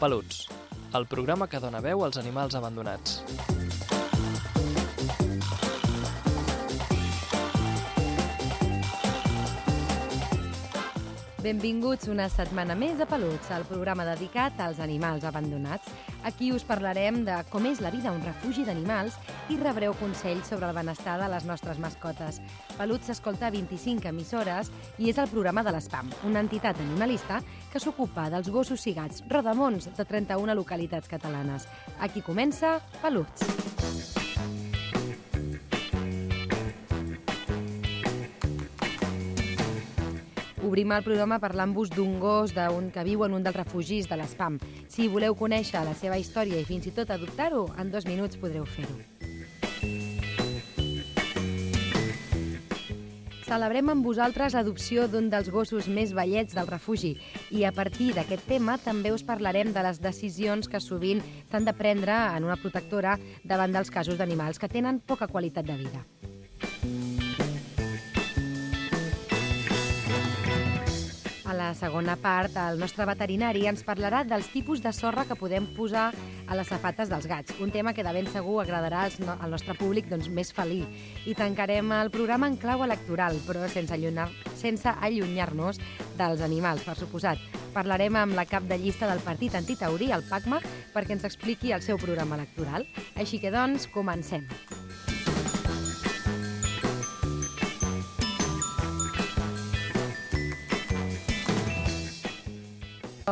Peluts, el programa que dona veu als animals abandonats. Benvinguts una setmana més a Peluts, el programa dedicat als animals abandonats. Aquí us parlarem de com és la vida a un refugi d'animals i rebreu consells sobre el benestar de les nostres mascotes. Peluts s'escolta a 25 emissores i és el programa de l'ESPAM, una entitat animalista que s'ocupa dels gossos i gats rodamons de 31 localitats catalanes. Aquí comença Peluts. Obrim el programa parlant-vos d'un gos d'un que viu en un dels refugis de l'ESPAM. Si voleu conèixer la seva història i fins i tot adoptar-ho, en dos minuts podreu fer-ho. Celebrem amb vosaltres l'adopció d'un dels gossos més vellets del refugi i a partir d'aquest tema també us parlarem de les decisions que sovint s'han de prendre en una protectora davant dels casos d'animals que tenen poca qualitat de vida. Segona part, el nostre veterinari ens parlarà dels tipus de sorra que podem posar a les safates dels gats, un tema que de ben segur agradarà al nostre públic doncs, més felí. I tancarem el programa en clau electoral, però sense allunyar-nos sense allunyar dels animals, per suposat. Parlarem amb la cap de llista del partit antitaurí, el PACMA, perquè ens expliqui el seu programa electoral. Així que, doncs, comencem.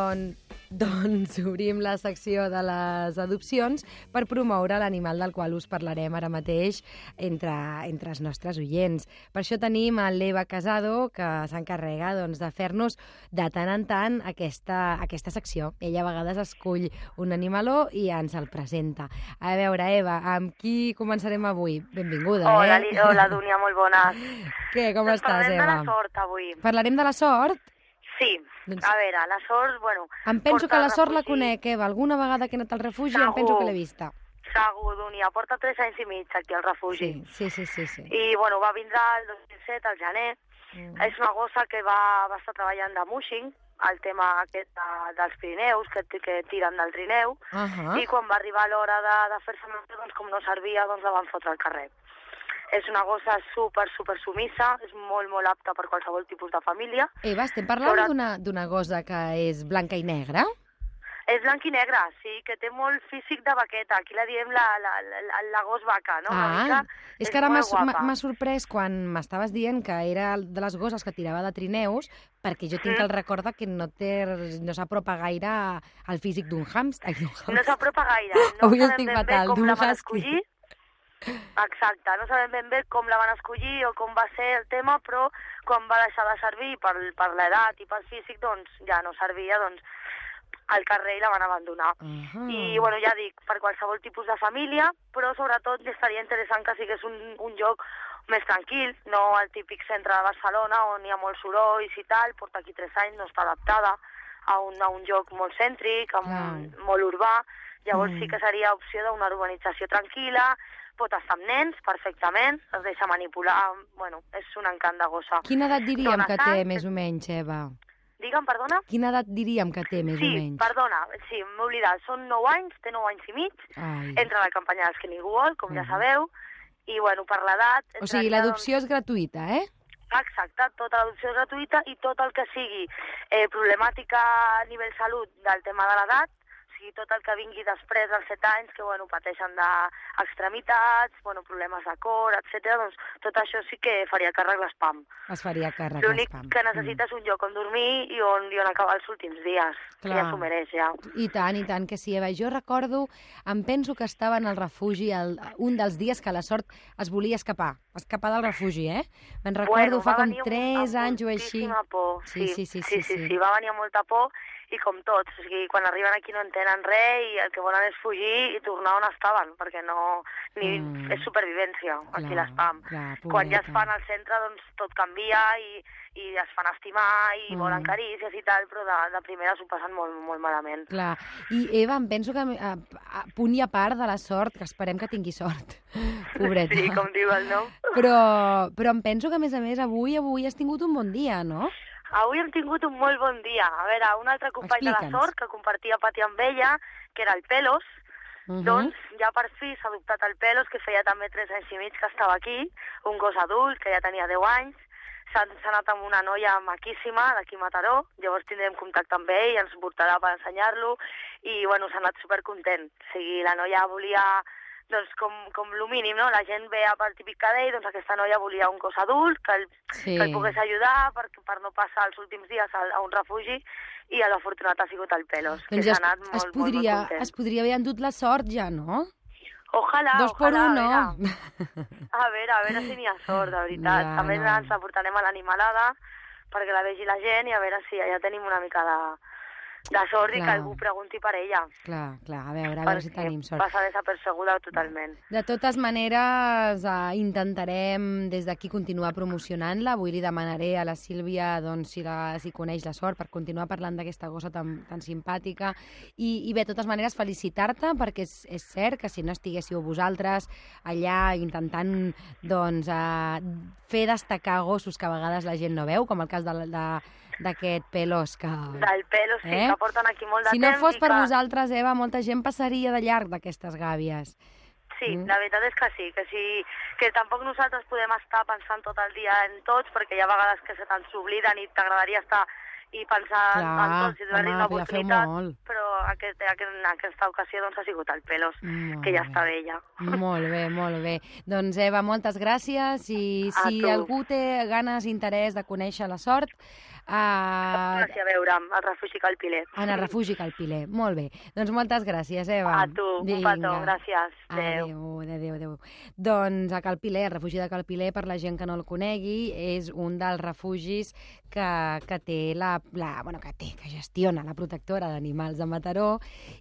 Doncs, doncs obrim la secció de les adopcions per promoure l'animal del qual us parlarem ara mateix entre, entre els nostres oients. Per això tenim a l'Eva Casado, que s'encarrega doncs, de fer-nos de tant en tant aquesta, aquesta secció. Ella a vegades escull un animaló i ens el presenta. A veure, Eva, amb qui començarem avui? Benvinguda, Hola, eh? Hola, Dúnia, molt bones. Què, com Doncs estàs, parlem de Eva? la sort avui. Parlarem de la sort? Sí, Doncs- a veure, la sort, bueno... Em penso que la sort la refugi- conec, Eva. Alguna vegada que he anat al refugi em penso Segur. que l'he vista. Segur, Dúnia, porta 3 anys i mig aquí al refugi. Sí, sí, sí, sí. sí. I, bueno, va vindre el 2007, al gener. Mm. És una gossa que va, va estar treballant de mushing, el tema aquest de, dels Pirineus, que, que tiren del trineu, Ahà. i quan va arribar l'hora de, de fer-se doncs com no servia, doncs la van fotre al carrer. És una gossa super, super sumissa, és molt, molt apta per qualsevol tipus de família. Eva, estem parlant Sobre- d'una d'una gosa que és blanca i negra? És blanc i negre, sí, que té molt físic de vaqueta. Aquí la diem la, la, la, la, gos vaca, no? Ah, mica, és que ara m'ha sorprès quan m'estaves dient que era de les gosses que tirava de trineus, perquè jo tinc Mm. el record que no, té, no s'apropa gaire al físic d'un hàmster. D'un No s'apropa gaire. No Avui estic fatal, d'un husky. Exacte, no sabem ben bé com la van escollir o com va ser el tema, però quan va deixar de servir per, per l'edat i pel físic, doncs ja no servia, doncs al carrer i la van abandonar. Ahà. I, bueno, ja dic, per qualsevol tipus de família, però sobretot estaria interessant que sigués un, un lloc més tranquil, no el típic centre de Barcelona on hi ha molt sorolls i tal, porta aquí tres anys, no està adaptada a un, a un lloc molt cèntric, a un, molt urbà, llavors Mm. sí que seria opció d'una urbanització tranquil·la, pot estar amb nens perfectament, es deixa manipular, bueno, és un encant de gossa. Quina edat diríem Dona que té, més o menys, Eva? Digue'm, perdona? Quina edat diríem que té, més sí, o menys? perdona, sí, m'he oblidat, són 9 anys, té 9 anys i mig, Ai. entra a la campanya dels que ningú vol, com ja Mhm. sabeu, i bueno, per l'edat... O sigui, l'adopció és gratuïta, eh? Doncs, exacte, tota l'adopció és gratuïta i tot el que sigui eh, problemàtica a nivell salut del tema de l'edat, sigui, tot el que vingui després dels 7 anys, que bueno, pateixen d'extremitats, bueno, problemes de cor, etc. doncs tot això sí que faria càrrec l'espam. Es faria càrrec L'únic l'espam. que necessita és un lloc on dormir i on, i on acabar els últims dies, que Clar. ja s'ho mereix ja. Mm. I tant, i tant, que sí, Eva. Jo recordo, em penso que estava en el refugi el, un dels dies que la sort es volia escapar, escapar del refugi, eh? Me'n recordo, fa va com venir amb- 3 amb anys o així. Por. Sí, sí, sí, sí, sí, sí, sí. sí, va venir molta por i com tots, o sigui, quan arriben aquí no entenen res i el que volen és fugir i tornar on estaven, perquè no... Ni, Mm. És supervivència, aquí l'espam. clar, Quan ja es fan al centre, doncs tot canvia i, i es fan estimar i Mm. volen carícies i tal, però de, de primera s'ho passen molt, molt malament. Clar. I Eva, em penso que a, a punt i a part de la sort, que esperem que tingui sort, pobreta. Sí, com diu el nom. Però, però em penso que, a més a més, avui avui has tingut un bon dia, no? Avui hem tingut un molt bon dia. A veure, un altre company de la sort que compartia pati amb ella, que era el Pelos, Uh -huh. doncs ja per fi s'ha adoptat el Pelos, que feia també 3 anys i mig que estava aquí, un gos adult que ja tenia 10 anys, s'ha anat amb una noia maquíssima d'aquí a Mataró, llavors tindrem contacte amb ell, ens portarà per ensenyar-lo, i bueno, s'ha anat supercontent. O sigui, la noia volia doncs com, com lo mínim, no? La gent ve a pel típic cadell, doncs aquesta noia volia un gos adult que el, Sí. que el pogués ajudar per, per no passar els últims dies a, a un refugi i a l'afortunat ha sigut el Pelos, que Doncs s'ha es, anat es, molt, podria, molt, molt es podria haver endut la sort ja, no? Ojalà, Dos por ojalà, uno. A veure, a veure, a veure si n'hi ha sort, de veritat. Ja, També no. ens la portarem a l'animalada perquè la vegi la gent i a veure si ja tenim una mica de, de sort i que algú pregunti per ella. Clar, clar, a veure, a veure si tenim sort. passa desapercebuda totalment. De totes maneres, eh, intentarem des d'aquí continuar promocionant-la. Avui li demanaré a la Sílvia doncs, si, la, si coneix la sort per continuar parlant d'aquesta gossa tan, tan simpàtica. I, I bé, de totes maneres, felicitar-te perquè és, és cert que si no estiguéssiu vosaltres allà intentant doncs, eh, fer destacar gossos que a vegades la gent no veu, com el cas de, de, d'aquest pelos que... Del pelo, sí, Eh? que porten aquí molt de Si no temps. fos i per que... vosaltres, Eva, molta gent passaria de llarg d'aquestes gàbies. Sí, Mm. la veritat és que sí, que sí, que tampoc nosaltres podem estar pensant tot el dia en tots, perquè hi ha vegades que se te'n s'obliden i t'agradaria estar i pensar en- en Clar, tots i donar-li una ja oportunitat, però aquest, aquest, en aquesta ocasió doncs, ha sigut el Pelos, Molt que ja bé. està vella. Molt bé, molt bé. Doncs Eva, moltes gràcies i A si tu. algú té ganes, interès de conèixer la sort, eh, Gràcies a veure'm, al refugi Calpiler. en el refugi Calpiler. Molt bé. Doncs moltes gràcies, Eva. A tu, un petó, gràcies. Adéu. Adéu, adéu, adéu. Doncs a Calpiler, el refugi de Calpiler, per la gent que no el conegui, és un dels refugis que, que té la, la, bueno, que té, que gestiona la protectora d'animals de Mataró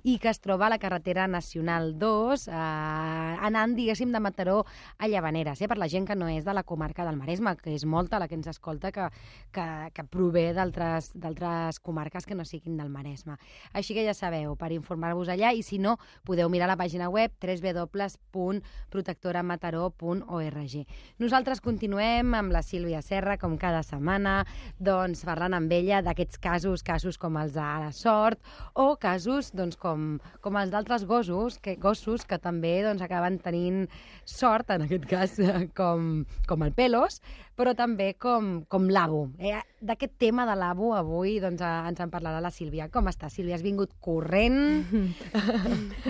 i que es troba a la carretera nacional 2, eh, anant, diguéssim, de Mataró a Llavaneres, eh, per la gent que no és de la comarca del Maresme, que és molta la que ens escolta que, que, que prové d'altres d'altres comarques que no siguin del Maresme. Així que ja sabeu, per informar-vos allà, i si no, podeu mirar la pàgina web www.protectoramataró.org. Nosaltres continuem amb la Sílvia Serra, com cada setmana, doncs parlant amb ella d'aquests casos, casos com els de la sort, o casos doncs, com, com els d'altres gossos, que, gossos que també doncs, acaben tenint sort, en aquest cas com, com el Pelos, però també com, com l'Abo. Eh, D'aquest tema de l'Abo avui doncs, eh, ens en parlarà la Sílvia. Com estàs, Sílvia? Has vingut corrent?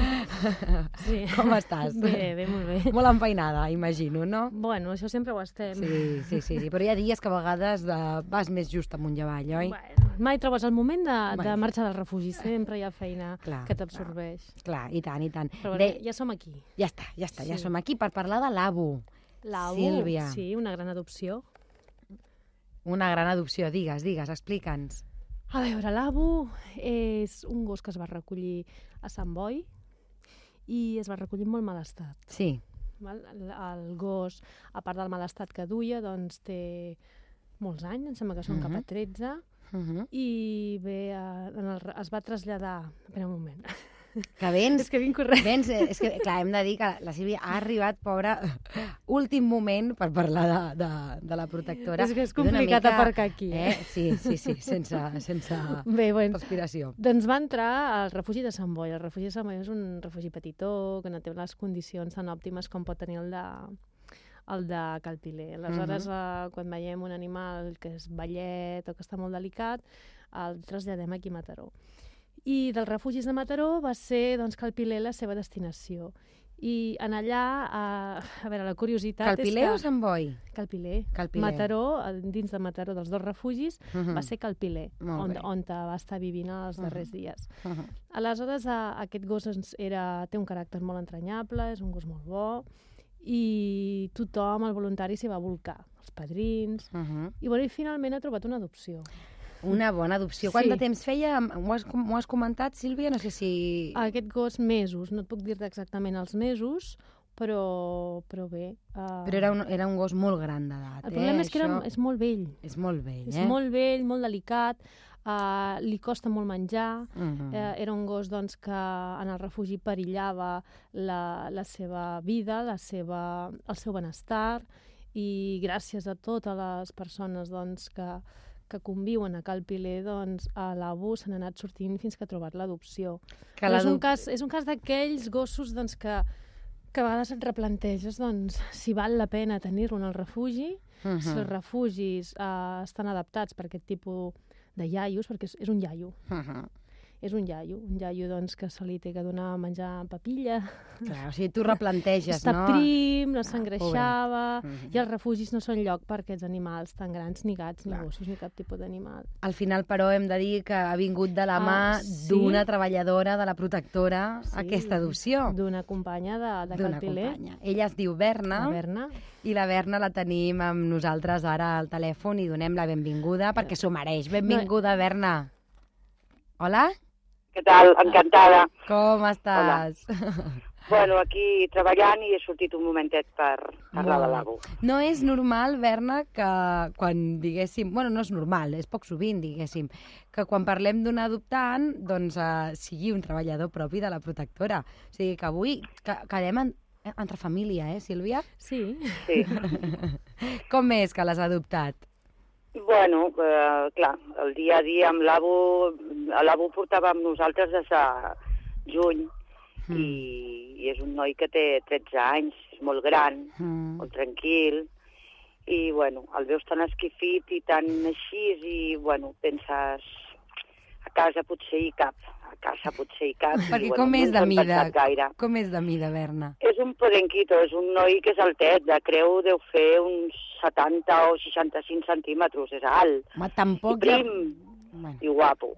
Sí. Com estàs? Bé, bé, molt bé. Molt enfeinada, imagino, no? Bueno, això sempre ho estem. Sí, sí, sí, sí. però hi ha dies que a vegades de... vas més just amunt i avall, oi? Bueno, mai trobes el moment de, Mai. de marxar del refugi. Sempre hi ha feina Clar, que t'absorbeix. Clar, i tant, i tant. Però Bé, bé, ja som aquí. ja està, ja està, ja Sí. som aquí per parlar de l'Abo. L'AU, Sílvia. sí, una gran adopció. Una gran adopció, digues, digues, explica'ns. A veure, l'Abu és un gos que es va recollir a Sant Boi i es va recollir en molt mal estat. Sí, Val? El, el gos, a part del mal estat que duia, doncs té molts anys, em sembla que són Mhm. cap a 13, uh -huh. i bé, eh, en el, es va traslladar... Espera un moment. que vens... és que vinc corrent. Vens, eh, és que, clar, hem de dir que la Sílvia ha arribat, pobra, últim moment per parlar de, de, de la protectora. És que és complicat aparcar aquí, eh? Sí, sí, sí, sense, sense Bé, bueno, respiració. doncs va entrar al refugi de Sant Boi. El refugi de Sant Boi és un refugi petitó, que no té les condicions tan òptimes com pot tenir el de, el de Calpiler. Aleshores, uh -huh. eh, quan veiem un animal que és ballet o que està molt delicat, el traslladem aquí a Mataró. I dels refugis de Mataró va ser doncs, Calpiler la seva destinació. I en allà, a, a veure, la curiositat Calpiler és o que... Sant Boi? Calpiler. Calpiler. Mataró, eh, dins de Mataró, dels dos refugis, Uh -huh. va ser Calpiler, Molt on, bé. on va estar vivint els darrers dies. Uh -huh. Aleshores, a, aquest gos ens era, té un caràcter molt entranyable, és un gos molt bo, i tothom, el voluntari, s'hi va volcar, els padrins, Uh -huh. i, bueno, i finalment ha trobat una adopció. Una bona adopció. Quant Sí. de temps feia? M'ho has, has comentat, Sílvia? No sé si... Aquest gos, mesos, no et puc dir exactament els mesos, però, però bé. Uh, Però era un, era un gos molt gran d'edat, El eh? problema és que era, Això és molt vell, És molt vell, és eh? molt vell, molt delicat, uh, li costa molt menjar, Uh -huh. Eh, era un gos doncs, que en el refugi perillava la, la seva vida, la seva, el seu benestar, i gràcies a totes les persones doncs, que, que conviuen a Cal Piler, doncs a l'ABU s'han anat sortint fins que ha trobat l'adopció. És, un cas, és un cas d'aquells gossos doncs, que, que a vegades et replanteges doncs, si val la pena tenir-lo en el refugi, Mhm. si els refugis eh, estan adaptats per aquest tipus de iaios, perquè és, és un iaio, Mhm. És un iaio, un iaio doncs, que se li té que donar a menjar papilla, Clar, o sigui, tu replanteges, està no? prim, no Ah, s'engreixava, Mhm. i els refugis no són lloc per aquests animals tan grans, ni gats, ni Clar. gossos, ni cap tipus d'animal. Al final, però, hem de dir que ha vingut de la mà Ah, sí? d'una treballadora de la protectora Sí, aquesta adopció. D'una companya de, de Calpiler, companya. Ella es diu Berna, la Berna. i la Berna la tenim amb nosaltres ara al telèfon i donem la benvinguda perquè s'ho mereix. Benvinguda, Berna. Hola, Què tal? Encantada. com estàs? Bueno, aquí treballant i he sortit un momentet per parlar de l'ABU. No és normal, Berna, que quan, diguéssim... Bueno, no és normal, és poc sovint, diguéssim, que quan parlem d'un adoptant, doncs uh, sigui un treballador propi de la protectora. O sigui, que avui que, quedem en, entre família, eh, Sílvia? Sí, Sí. Com és que l'has adoptat? Bueno, eh, clar, el dia a dia amb a l'ABU portava amb nosaltres des de juny Mm. i, i és un noi que té 13 anys, és molt gran, Mm. molt tranquil, i bueno, el veus tan esquifit i tan així, i bueno, penses, a casa potser hi cap, a casa potser hi cap. Perquè i, bueno, com no és de mida? Gaire. Com és de mida, Berna? És un podenquito, és un noi que és altet, de creu deu fer uns 70 o 65 centímetres, és alt, i tampoc... ha- prim Bueno. i guapo,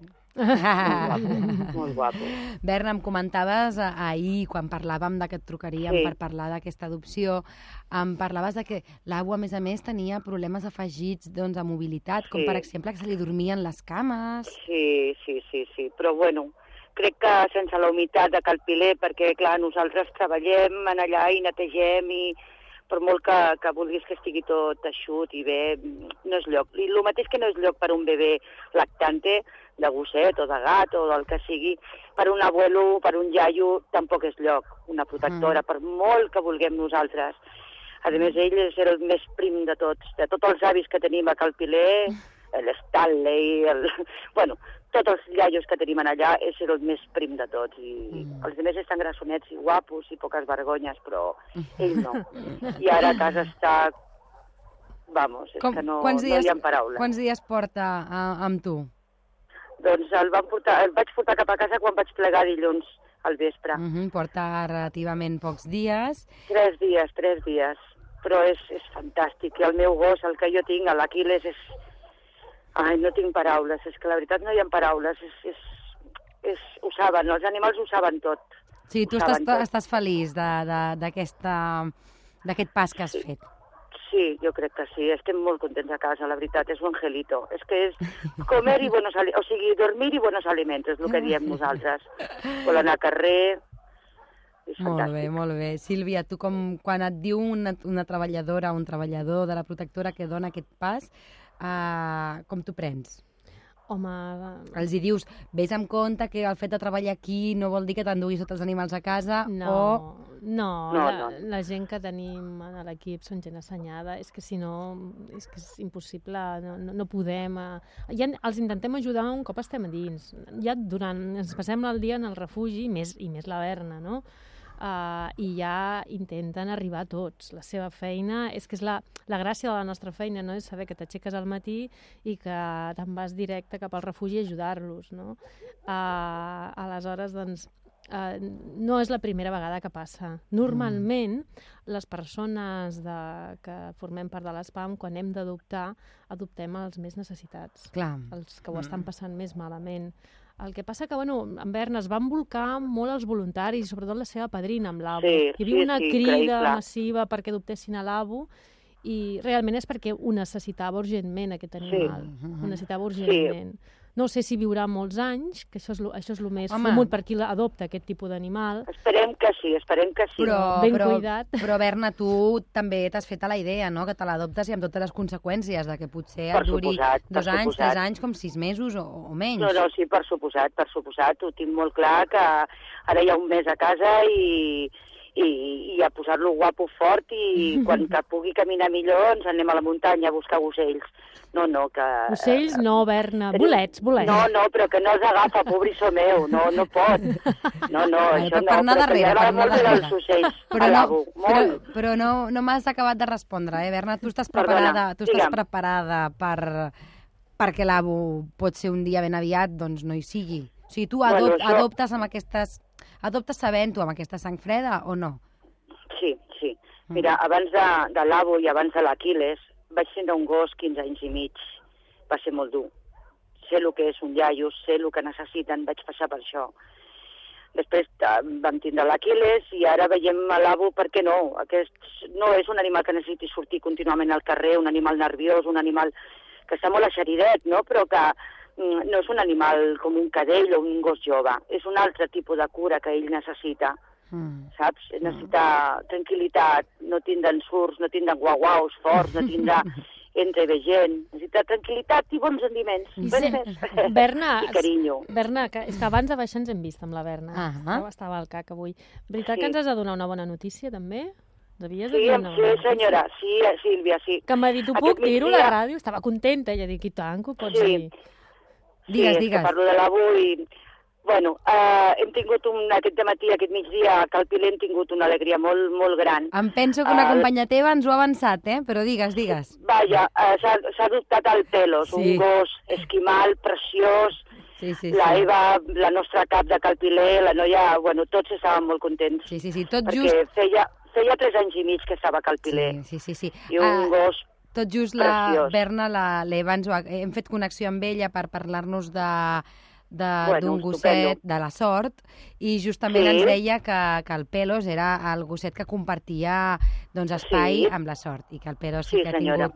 molt guapo. Berna, em comentaves ahir, quan parlàvem de que et trucaríem Sí. per parlar d'aquesta adopció, em parlaves de que l'Au, a més a més, tenia problemes afegits doncs, a mobilitat, com Sí. per exemple que se li dormien les cames... Sí, sí, sí, sí, però bueno, crec que sense la humitat de Calpiler, perquè clar, nosaltres treballem en allà i netegem i per molt que, que vulguis que estigui tot eixut i bé, no és lloc. I el mateix que no és lloc per un bebè lactante, de gosset o de gat o del que sigui, per un abuelo, per un iaio, tampoc és lloc, una protectora, mm. per molt que vulguem nosaltres. A més, ell és el més prim de tots, de tots els avis que tenim a Calpiler, l'Stanley, el... bueno, tots els iaios que tenim allà és el més prim de tots. I Mm. els altres estan grassonets i guapos i poques vergonyes, però ell no. I ara a casa està... Vamos, és que no, quants, no dies, hi ha paraules. quants dies porta a, amb tu? Doncs el, van portar, el vaig portar cap a casa quan vaig plegar dilluns al vespre. Mm -hmm, porta relativament pocs dies. Tres dies, tres dies. Però és, és fantàstic. I el meu gos, el que jo tinc, l'Aquiles, és... Ai, no tinc paraules. És que la veritat no hi ha paraules. És, és, és... Ho saben, els animals ho saben tot. Sí, tu estàs, tot. estàs feliç d'aquest pas que has Sí. fet. Sí, jo crec que sí. Estem molt contents a casa, la veritat. És un angelito. És que és comer i buenos aliments. O sigui, dormir i buenos aliments, és el que diem nosaltres. Vol anar a carrer... Molt bé, molt bé. Sílvia, tu com, quan et diu una, una treballadora o un treballador de la protectora que dona aquest pas, uh, com t'ho prens? home, Els hi dius, vés amb compte que el fet de treballar aquí no vol dir que t'enduguis tots els animals a casa o... no, no, No, la, no. la gent que tenim a l'equip són gent assenyada, és que si no, és que és impossible, no, no, no podem... Eh. Ja els intentem ajudar un cop estem a dins. Ja durant, ens passem el dia en el refugi, més, i més la Berna, no? Uh, i ja intenten arribar tots. La seva feina, és que és la, la gràcia de la nostra feina, no? és saber que t'aixeques al matí i que te'n vas directe cap al refugi a ajudar-los. No? Uh, aleshores, doncs, uh, no és la primera vegada que passa. Normalment, les persones de, que formem part de l'ESPAM, quan hem d'adoptar, adoptem els més necessitats Clar. els que ho estan passant més malament. El que passa que, bueno, en Berna es van volcar molt els voluntaris, sobretot la seva padrina amb l'ABU. Sí, Hi havia sí, una sí, crida increïble. massiva perquè adoptessin a l'ABU i realment és perquè ho necessitava urgentment, aquest animal. Ho necessitava urgentment. No sé si viurà molts anys, que això és lo, això és lo més Home. fumut per qui adopta aquest tipus d'animal. Esperem que sí, esperem que sí. Però, Ben però, cuidat. però, Berna, tu també t'has fet a la idea, no?, que te l'adoptes i amb totes les conseqüències de que potser Per et duri suposat, dos anys, suposat. tres anys, com sis mesos o, o menys. No, no, sí, per suposat, per suposat. Ho tinc molt clar que ara hi ha un mes a casa i, i, i a posar-lo guapo fort i quan que pugui caminar millor ens anem a la muntanya a buscar ocells. No, no, que... Ocells no, Berna. tenim- Bolets, bolets. No, no, però que no els agafa, pobrissó meu, no, no pot. No, no, Vale, això per- no, per anar però que darrere, per anar molt veure els darrere. ocells Però no, però, però no, no m'has acabat de respondre, eh, Berna? Tu estàs Perdona, preparada, tu estàs digue'm. preparada per, perquè l'avo pot ser un dia ben aviat, doncs no hi sigui. O sigui, tu adop, Bueno, això- adoptes amb aquestes... Adoptes sabent-ho amb aquesta sang freda o no? Sí, sí. Mm. Mira, abans de, de l'Avo i abans de l'Aquiles vaig tindre un gos 15 anys i mig. Va ser molt dur. Sé el que és un iaio, sé el que necessiten, vaig passar per això. Després eh, vam tindre l'Aquiles i ara veiem l'Avo, per què no? Aquest no és un animal que necessiti sortir contínuament al carrer, un animal nerviós, un animal que està molt eixeridet, no? però que mm, no és un animal com un cadell o un gos jove. És un altre tipus de cura que ell necessita Mm. saps? Necessita tranquil·litat, no tindre ensurts, no tindre guauaus forts, no tindre entreve gent. Necessita tranquil·litat i bons rendiments. I Res sí. més. Berna, I carinyo. Berna, que, és que abans de baixar ens hem vist amb la Berna. Ah. Estava, estava al CAC avui. Veritat Sí. que ens has de donar una bona notícia, també? Devies de Sí, donar sí, senyora, sí, eh, Sílvia, sí. Que m'ha dit, ho puc dir-ho a la ràdio? Estava contenta. Ella dic, i tant, que ho pots Sí. dir. Digues, sí, digues. parlo de l'avui. Bueno, eh, hem tingut un, aquest matí, aquest migdia, a Calpilé hem tingut una alegria molt, molt gran. Em penso que una Ah, companya teva ens ho ha avançat, eh? Però digues, digues. Vaja, eh, s'ha adoptat el Pelos, Sí. un gos esquimal, preciós, Sí, sí, la sí. Eva, la nostra cap de Calpilé, la noia, bueno, tots estàvem molt contents. Sí, sí, sí, tot perquè just... feia, feia tres anys i mig que estava a Calpilé. Sí, sí, sí. sí. I un Ah, gos... Tot just la Preciós. Berna, la- l'Eva, ens ho ha- hem fet connexió amb ella per parlar-nos de d'un Bueno, gosset de la sort i justament Sí. ens deia que, que el Pelos era el gosset que compartia doncs, espai Sí. amb la sort i que el Pelos sí, Sí, que ha senyora.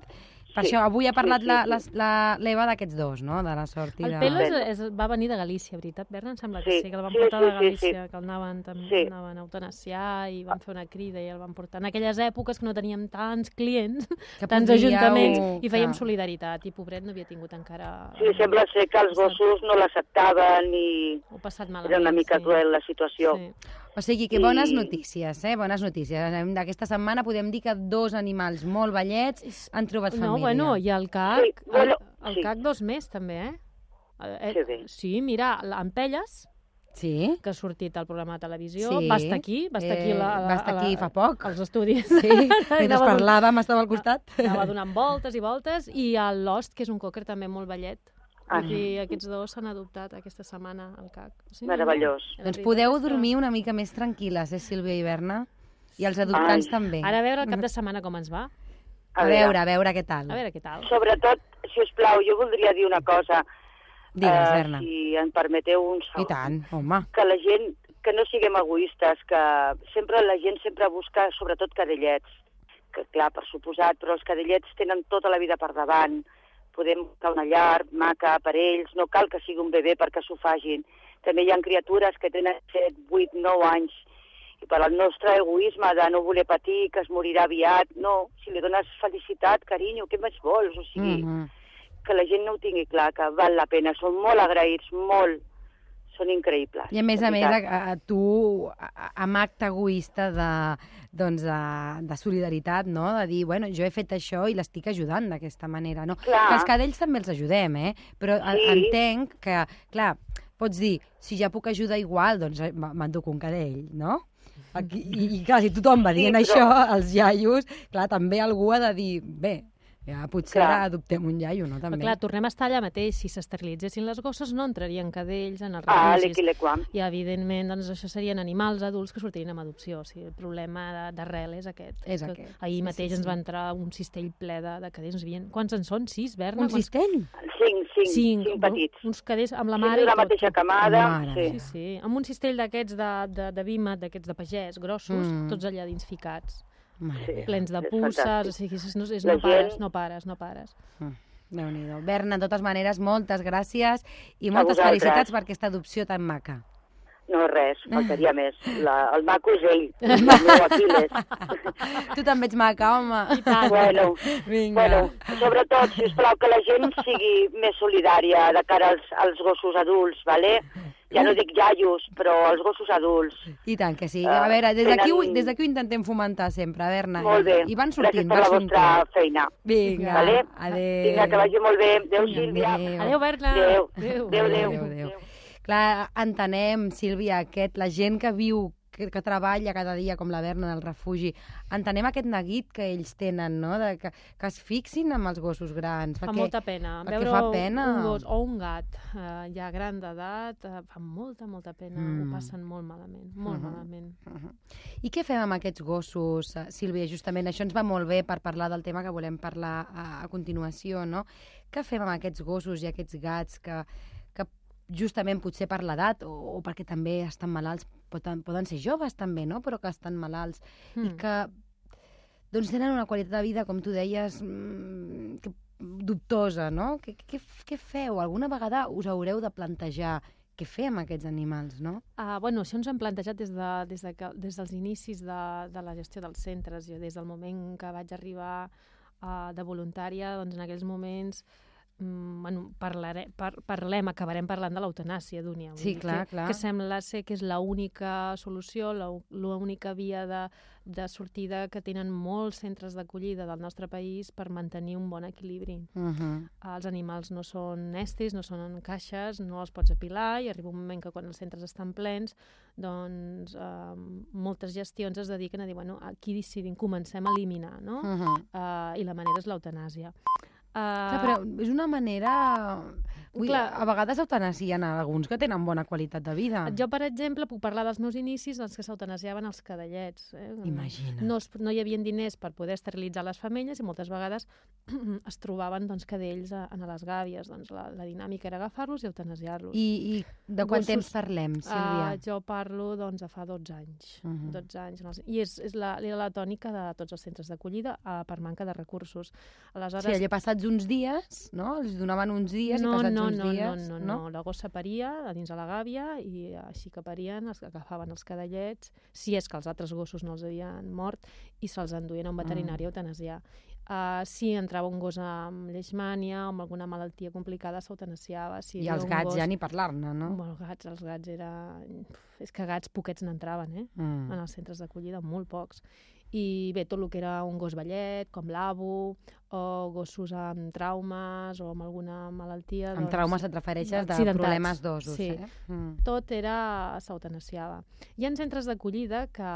Per Sí. això avui ha Sí, parlat sí, la- sí. la- la- l'Eva d'aquests dos, no? De la sort i El. Pelo és, és, va venir de Galícia, veritat, Berna? Em sembla que Sí, sí, que el van sí, portar sí, de sí, Galícia, sí. que el anaven, també, Sí. anaven a eutanasiar i van fer una crida i el van portar. En aquelles èpoques que no teníem tants clients, que tants podíeu- ajuntaments, i fèiem que- solidaritat, i pobret no havia tingut encara... Sí, sembla ser que els gossos no l'acceptaven i Ho passat malament, era una mica sí. cruel la situació. Sí. O sigui que bones I- notícies, eh? Bones notícies. D'aquesta setmana podem dir que dos animals molt vellets han trobat família. No, bueno, i el CAC, Sí, bueno, el, el sí. CAC dos més, també, eh? Eh, Que bé. Sí, mira, la- en Pelles, Sí? que ha sortit al programa de televisió, Sí. va estar aquí, va estar aquí, Eh, la, la, va estar aquí la- fa poc. als estudis. Sí, mentre parlàvem estava al costat. Anava donant voltes i voltes, i el Lost, que és un cocker també molt vellet. Ah, I aquests dos s'han adoptat aquesta setmana al CAC. Sí, Meravellós. la Doncs podeu dormir una mica més tranquil·les, eh, Sílvia i Berna? I els adoptants Ai. també. Ara a veure el cap de setmana com ens va. A veure, a veure què tal. A veure què tal. Sobretot, si us plau, jo voldria dir una cosa. Digues, eh, Berna. Si em permeteu un segon. I tant, home. que la gent, que no siguem egoistes, que sempre la gent sempre busca sobretot cadellets, que clar, per suposat, però els cadellets tenen tota la vida per davant, podem buscar una llar maca per ells, no cal que sigui un bebè perquè s'ho fagin. També hi ha criatures que tenen 7, 8, 9 anys, i per al nostre egoisme de no voler patir, que es morirà aviat, no, si li dones felicitat, carinyo, què més vols? O sigui, Mhm. que la gent no ho tingui clar, que val la pena, són molt agraïts, molt, són increïbles. I a més a més, a, a tu, a- amb acte egoista de, doncs de, de solidaritat, no? De dir, bueno, jo he fet això i l'estic ajudant d'aquesta manera, no? Clar. Que els cadells també els ajudem, eh? Però Sí. entenc que, clar, pots dir, si ja puc ajudar igual, doncs eh, m'enduc un cadell, no? Aquí, i, I clar, si tothom va Sí, dient però- això, els iaios, clar, també algú ha de dir, bé, ja potser Clar. ara adoptem un iaio, no? Però També. clar, tornem a estar allà mateix. Si s'esterilitzessin les gosses, no entrarien cadells en els Ah. I, evidentment, doncs, això serien animals adults que sortirien amb adopció. O sigui, el problema de- d'arrel és aquest. És que aquest. Ahir Sí, mateix sí, ens sí. va entrar un cistell ple de, de cadells. Ens havien... Quants en són? Sis, Berna? Un Quants- cistell? Cinc, cinc, cinc, Cinc, petits. Uns cadells amb la Cinc mare de la i tot. mateixa camada. Mare Sí. Sí, sí, amb un cistell d'aquests de, de, de vímet, d'aquests de pagès, grossos, mm. tots allà dins ficats, Mare Sí. plens de puces, fantàstic. o sigui, és, no, és, no pares, gent- no pares, no pares. déu nhi Berna, de totes maneres, moltes gràcies i moltes felicitats per aquesta adopció tan maca. No, res, faltaria més. La, el maco és ell, el meu Aquiles. tu també ets maca, home. Bueno, Vinga. bueno, sobretot, si us plau, que la gent sigui més solidària de cara als, als gossos adults, ¿vale? Ja no dic iaios, però els gossos adults. I tant que sí. Ah, A veure, des d'aquí, tenen- des d'aquí ho intentem fomentar sempre. A veure, Molt bé. I van Gràcies sortint, per van la sortint. vostra feina. Vinga, Vale? adéu. Vinga, que vagi molt bé. Adéu, Sílvia. Adéu. Adéu, Berna. Adéu. Adéu. Adéu, adéu. Adéu, adéu. Clar, entenem, Sílvia, aquest, la gent que viu, que, que treballa cada dia com la Berna del refugi, entenem aquest neguit que ells tenen, no?, de que, que es fixin amb els gossos grans. Fa perquè- molta pena. Veure fa pena. un gos o un gat eh, ja gran d'edat eh, fa molta, molta pena. Mm. Ho passen molt malament, molt Mhm. malament. I què fem amb aquests gossos, eh, Sílvia? Justament això ens va molt bé per parlar del tema que volem parlar a, a continuació, no? Què fem amb aquests gossos i aquests gats que justament potser per l'edat o, o perquè també estan malalts, poden, poden ser joves també, no? Però que estan malalts i Mm. que doncs tenen una qualitat de vida, com tu deies, mm, que, dubtosa, no? Què, què, què feu? Alguna vegada us haureu de plantejar què fer amb aquests animals, no? Uh, bueno, això ens hem plantejat des, de, des, de, que- des dels inicis de, de la gestió dels centres. Jo, des del moment que vaig arribar uh, de voluntària, doncs en aquells moments mm, bueno, parlaré, par, parlem, acabarem parlant de l'eutanàsia, Dúnia. Vull Sí, clar, que, clar. Que sembla ser que és l'única solució, l'u- l'única via de, de sortida que tenen molts centres d'acollida del nostre país per mantenir un bon equilibri. Uh -huh. Els animals no són estris, no són en caixes, no els pots apilar i arriba un moment que quan els centres estan plens, doncs eh, moltes gestions es dediquen a dir, bueno, aquí decidim, comencem a eliminar, no? Uh -huh. Uh, I la manera és l'eutanàsia. Uh, Clar, però és una manera... Vull, Clar. a vegades eutanasien alguns que tenen bona qualitat de vida. Jo, per exemple, puc parlar dels meus inicis, dels que s'eutanasiaven els cadellets. Eh? Imagina. No, no hi havia diners per poder esterilitzar les femelles i moltes vegades es trobaven doncs, cadells a, a les gàbies. Doncs la, la dinàmica era agafar-los i eutanasiar-los. I, I de quant Gossos- temps parlem, Sílvia? Uh, jo parlo doncs, de fa 12 anys. Uh. -huh. 12 anys. I és, és la, era la tònica de tots els centres d'acollida uh, per manca de recursos. Aleshores, Sí, allò passats uns dies, no? Els donaven uns dies no, i passats no, uns no, dies, no, no, no, la gossa paria a dins de la gàbia i així que parien es agafaven els cadellets, si és que els altres gossos no els havien mort, i se'ls enduien a un veterinari a eutanasiar. Uh, si entrava un gos amb lleishmània o amb alguna malaltia complicada, s'eutanasiava. Si I els gats gos... ja ni parlar-ne, no? Bueno, els gats, els gats era... És que gats poquets n'entraven, eh? Mm. en els centres d'acollida, molt pocs. I bé, tot el que era un gos vellet, com l'abo, o gossos amb traumes o amb alguna malaltia... Amb traumes et refereixes de problemes d'ossos, Sí. eh? Mm. Tot era s'eutanasiava. Hi ha centres d'acollida que,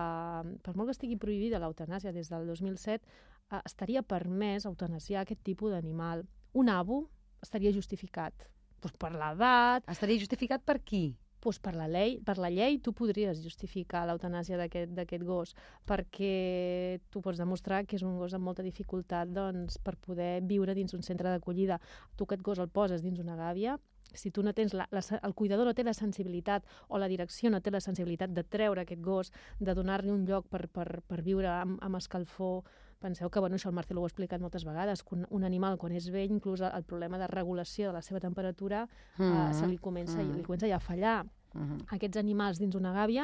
per molt que estigui prohibida l'eutanàsia des del 2007, eh, estaria permès eutanasiar aquest tipus d'animal. Un abo estaria justificat pues, per l'edat, Estaria justificat per qui? Doncs per la, llei, per la llei tu podries justificar l'eutanàsia d'aquest gos perquè tu pots demostrar que és un gos amb molta dificultat doncs, per poder viure dins un centre d'acollida. Tu aquest gos el poses dins una gàbia, si tu no tens la, la, el cuidador no té la sensibilitat o la direcció no té la sensibilitat de treure aquest gos, de donar-li un lloc per, per, per viure amb, amb escalfor, Penseu que, bueno, això el Marcelo ho ha explicat moltes vegades, que un, un animal quan és vell, inclús el, el problema de regulació de la seva temperatura, mm. uh, se li comença, mm. li comença ja a fallar Mm. aquests animals dins una gàbia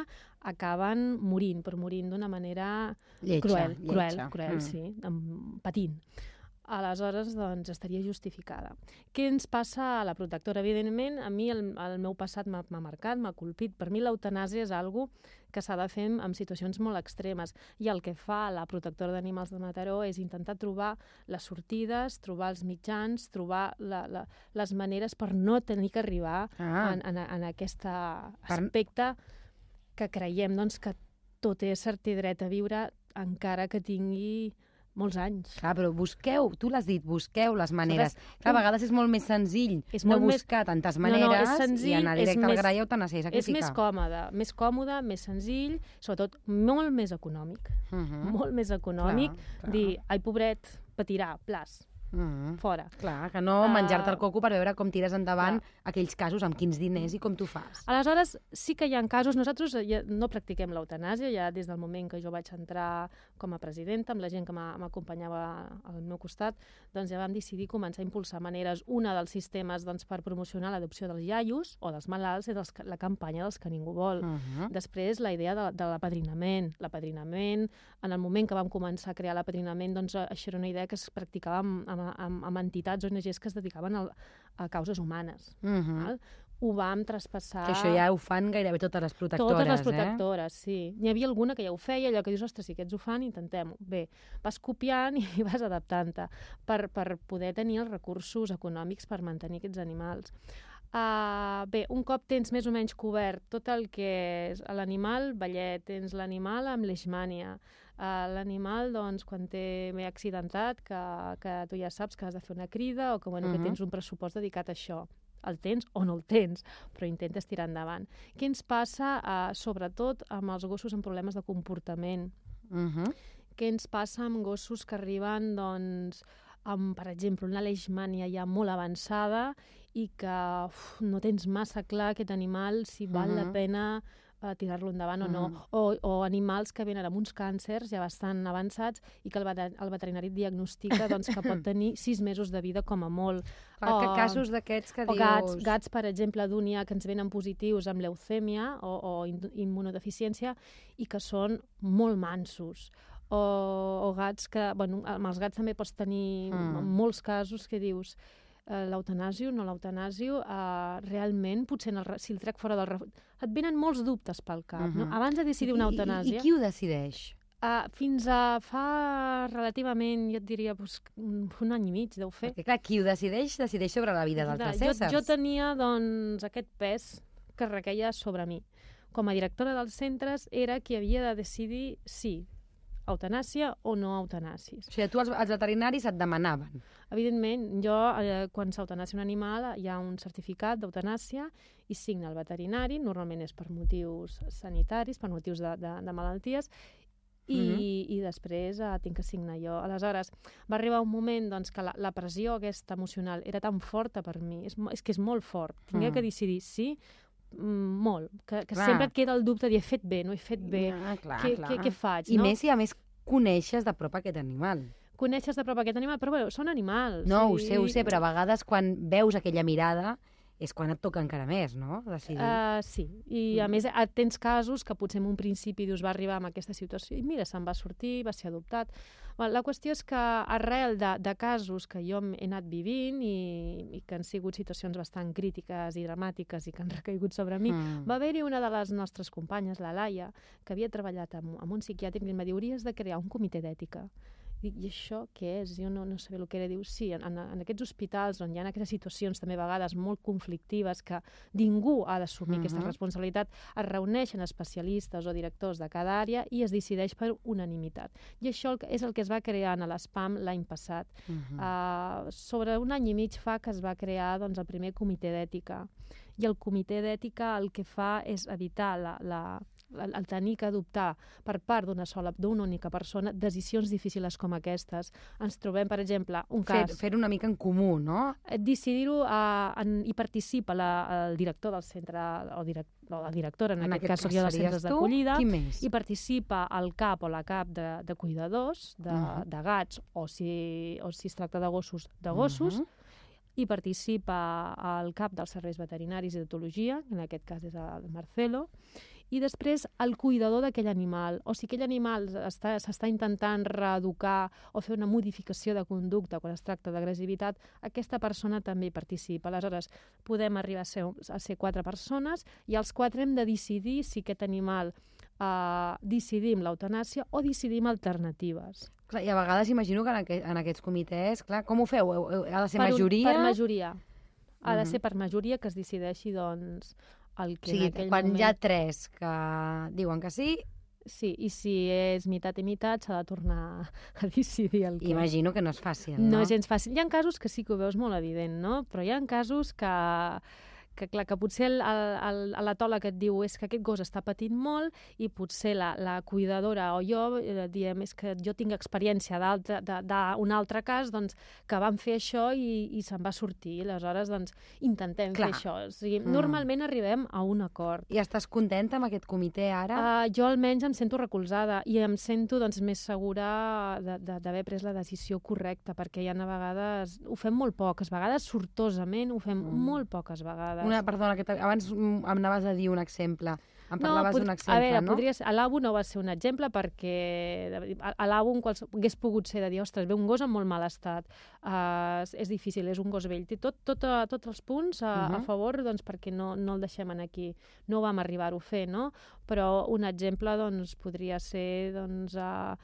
acaben morint, però morint d'una manera Lletja, cruel, lletja. cruel, cruel, Mm. sí, amb, patint. Aleshores, doncs, estaria justificada. Què ens passa a la protectora? Evidentment, a mi el, el meu passat m'ha m'ha marcat, m'ha colpit. Per mi l'eutanàsia és algo que s'ha de fer en, situacions molt extremes. I el que fa la protectora d'animals de Mataró és intentar trobar les sortides, trobar els mitjans, trobar la, la, les maneres per no tenir que arribar Ah. en, en, en aquest aspecte que creiem doncs, que tot ésser té dret a viure encara que tingui molts anys. Clar, però busqueu, tu l'has dit, busqueu les maneres. Aleshores, Clar, a vegades és molt més senzill És no molt més- buscar tantes No, no, maneres és senzill, i anar és directe al més- gra i eutanasiar i És sacrificar. més còmode, més còmode, més senzill, sobretot molt més econòmic. Uh -huh. Molt més econòmic. Clar, clar. Dir, ai, pobret, patirà, plas. Mm. fora. Clar, que no Ah. menjar-te el coco per veure com tires endavant aquells casos, amb quins diners i com tu fas. Aleshores, sí que hi ha casos... Nosaltres ja no practiquem l'eutanàsia, ja des del moment que jo vaig entrar com a presidenta, amb la gent que m'acompanyava al meu costat, doncs ja vam decidir començar a impulsar maneres. Una dels sistemes doncs, per promocionar l'adopció dels iaios o dels malalts és els, la campanya dels que ningú vol. Uh -huh. Després, la idea de, de l'apadrinament. L'apadrinament, en el moment que vam començar a crear l'apadrinament, doncs eh, això era una idea que es practicava amb, amb, amb, amb entitats ONGs que es dedicaven a, a causes humanes. Uh -huh. Val? Ho vam traspassar... Que això ja ho fan gairebé totes les protectores, Totes les eh? protectores, sí. N'hi havia alguna que ja ho feia, allò que dius, ostres, si aquests ho fan, intentem-ho. Bé, vas copiant i vas adaptant-te per, per poder tenir els recursos econòmics per mantenir aquests animals. Uh, bé, un cop tens més o menys cobert tot el que és l'animal, ballet, tens l'animal amb leishmània, uh, l'animal, doncs, quan té bé accidentat, que, que tu ja saps que has de fer una crida o que, bueno, Mhm. que tens un pressupost dedicat a això el tens o no el tens, però intentes tirar endavant. Què ens passa, uh, sobretot, amb els gossos amb problemes de comportament? Uh -huh. Què ens passa amb gossos que arriben, doncs, amb, per exemple, una leishmània ja molt avançada i que uf, no tens massa clar aquest animal si val la Mhm. pena uh, tirar-lo endavant o no. Mhm. O, o animals que venen amb uns càncers ja bastant avançats i que el, el veterinari et diagnostica doncs, que pot tenir sis mesos de vida com a molt. Clar, que O- casos d'aquests que O dius... gats, gats, per exemple, d'únia que ens venen positius amb leucèmia o, o immunodeficiència i que són molt mansos. O, o gats que... Bueno, amb els gats també pots tenir Mm. mm. molts casos que dius eh, l'eutanàsio, no l'eutanàsio, eh, realment, potser en el, si el trec fora del refugi... Et venen molts dubtes pel cap, no? Mhm. Abans de decidir una I- i- eutanàsia... I, qui ho decideix? Uh, fins a fa relativament, jo et diria, pues, un any i mig deu fer. Perquè, clar, qui ho decideix, decideix sobre la vida d'altres jo, éssers. jo tenia, doncs, aquest pes que requeia sobre mi. Com a directora dels centres, era qui havia de decidir si eutanàsia o no eutanàsis. O sigui, tu els, els veterinaris et demanaven. Evidentment, jo, eh, quan s'eutanàsia un animal, hi ha un certificat d'eutanàsia i signa el veterinari, normalment és per motius sanitaris, per motius de, de, de malalties, i, Mhm. i després eh, tinc que signar jo. Aleshores, va arribar un moment doncs, que la, la pressió aquesta emocional era tan forta per mi, és, és que és molt fort. Tingué Mm. que decidir sí, mm, molt, que, que Clar. sempre et queda el dubte de dir, he fet bé, no he fet bé, Ah, clar, què, clar. què, què faig? I no? més si a més coneixes de prop aquest animal. Coneixes de prop aquest animal, però bueno, són animals. No, ho i- sé, ho sé, però a vegades quan veus aquella mirada és quan et toca encara més, no? Decidir. Uh, sí, i a Mm. més eh, tens casos que potser en un principi dius va arribar amb aquesta situació i mira, se'n va sortir, va ser adoptat. Bueno, la qüestió és que arrel de, de casos que jo he anat vivint i, i que han sigut situacions bastant crítiques i dramàtiques i que han recaigut sobre mi, Mm. va haver-hi una de les nostres companyes, la Laia, que havia treballat amb, amb un psiquiàtric i em va dir hauries de crear un comitè d'ètica. Dic, i això què és? Jo no, no sabia el que era. Diu, sí, en, en, aquests hospitals on hi ha aquestes situacions també a vegades molt conflictives que ningú ha d'assumir uh -huh. aquesta responsabilitat, es reuneixen especialistes o directors de cada àrea i es decideix per unanimitat. I això és el que es va crear a l'ESPAM l'any passat. Mhm. Uh, sobre un any i mig fa que es va crear doncs, el primer comitè d'ètica. I el comitè d'ètica el que fa és evitar la, la, el, el tenir que adoptar per part d'una sola, d'una única persona, decisions difícils com aquestes. Ens trobem, per exemple, un Fer, cas... fer una mica en comú, no? Eh, decidir-ho uh, en, hi participa la, el director del centre, o, direct, o la directora, en, aquest cas seria dels centres d'acollida, hi participa el cap o la cap de, de cuidadors, de, Mhm. de gats, o si, o si es tracta de gossos, de gossos, Mhm. hi participa el cap dels serveis veterinaris i d'etologia, en aquest cas és el Marcelo, i després el cuidador d'aquell animal. O si aquell animal està- s'està intentant reeducar o fer una modificació de conducta quan es tracta d'agressivitat, aquesta persona també participa. Aleshores, podem arribar a ser, a ser quatre persones i els quatre hem de decidir si aquest animal eh, decidim l'eutanàsia o decidim alternatives. Clar, I a vegades imagino que en, aqu en aquests comitès, clar, com ho feu? Ha de ser per, un- majoria? Per majoria. Ha de ser per majoria que es decideixi, doncs, el O que sigui, en aquell quan moment... hi ha tres que diuen que sí, Sí, i si és meitat i meitat s'ha de tornar a decidir el que... imagino que no és fàcil, No no? és gens fàcil. Hi ha casos que sí que ho veus molt evident, no? Però hi ha casos que, que, clar, que potser l'atòleg et diu és que aquest gos està patint molt i potser la, la cuidadora o jo eh, diem és que jo tinc experiència d'un altre cas doncs, que van fer això i, i se'n va sortir. Aleshores, doncs, intentem clar. fer això. O sigui, mm. Normalment arribem a un acord. I estàs contenta amb aquest comitè ara? Uh, jo almenys em sento recolzada i em sento doncs, més segura d'haver pres la decisió correcta, perquè ja a vegades ho fem molt poques vegades, sortosament ho fem mm. molt poques vegades. Una, perdona, que abans em anaves a dir un exemple. Em parlaves no, d'un exemple, a veure, no? A l'àlbum no va ser un exemple perquè a l'àlbum hagués pogut ser de dir, ostres, ve un gos en molt mal estat, uh, és difícil, és un gos vell, té tot, tot, uh, tots els punts a, uh -huh. a mhm. favor doncs, perquè no, no el deixem en aquí, no vam arribar-ho a fer, no? Però un exemple doncs, podria ser doncs, uh,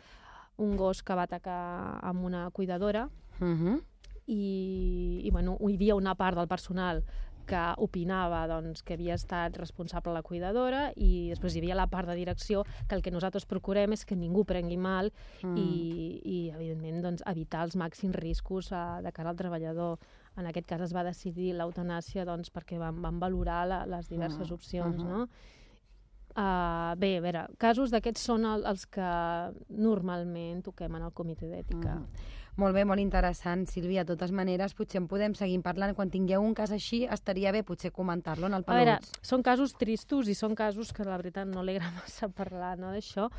un gos que va atacar amb una cuidadora uh mhm. -huh. i, i bueno, hi havia una part del personal que opinava doncs, que havia estat responsable la cuidadora i després hi havia la part de direcció que el que nosaltres procurem és que ningú prengui mal mm. i, i evidentment, doncs, evitar els màxims riscos uh, de cara al treballador. En aquest cas es va decidir l'eutanàsia doncs, perquè van, van valorar la, les diverses mm. opcions, uh -huh. no? Uh, bé, a veure, casos d'aquests són el, els que normalment toquem en el comitè d'ètica. Mm. Molt bé, molt interessant, Sílvia. De totes maneres, potser en podem seguir parlant. Quan tingueu un cas així, estaria bé potser comentar-lo en el Peluts. A veure, són casos tristos i són casos que la veritat no agrada massa parlar no, d'això,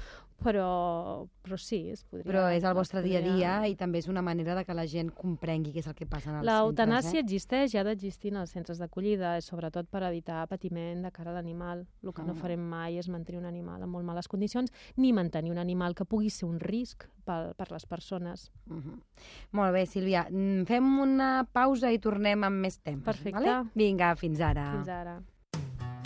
però, però sí, es podria... Però és el vostre podria... dia a dia i també és una manera de que la gent comprengui què és el que passa en els L'eutanàsia eh? existeix i ha d'existir en els centres d'acollida, sobretot per evitar patiment de cara a l'animal. El que mm. no farem mai és mantenir un animal en molt males condicions, ni mantenir un animal que pugui ser un risc per, per les persones. Mm -hmm. Molt bé, Sílvia. Mm, fem una pausa i tornem amb més temps. Perfecte. Vale? Vinga, fins ara. Fins ara.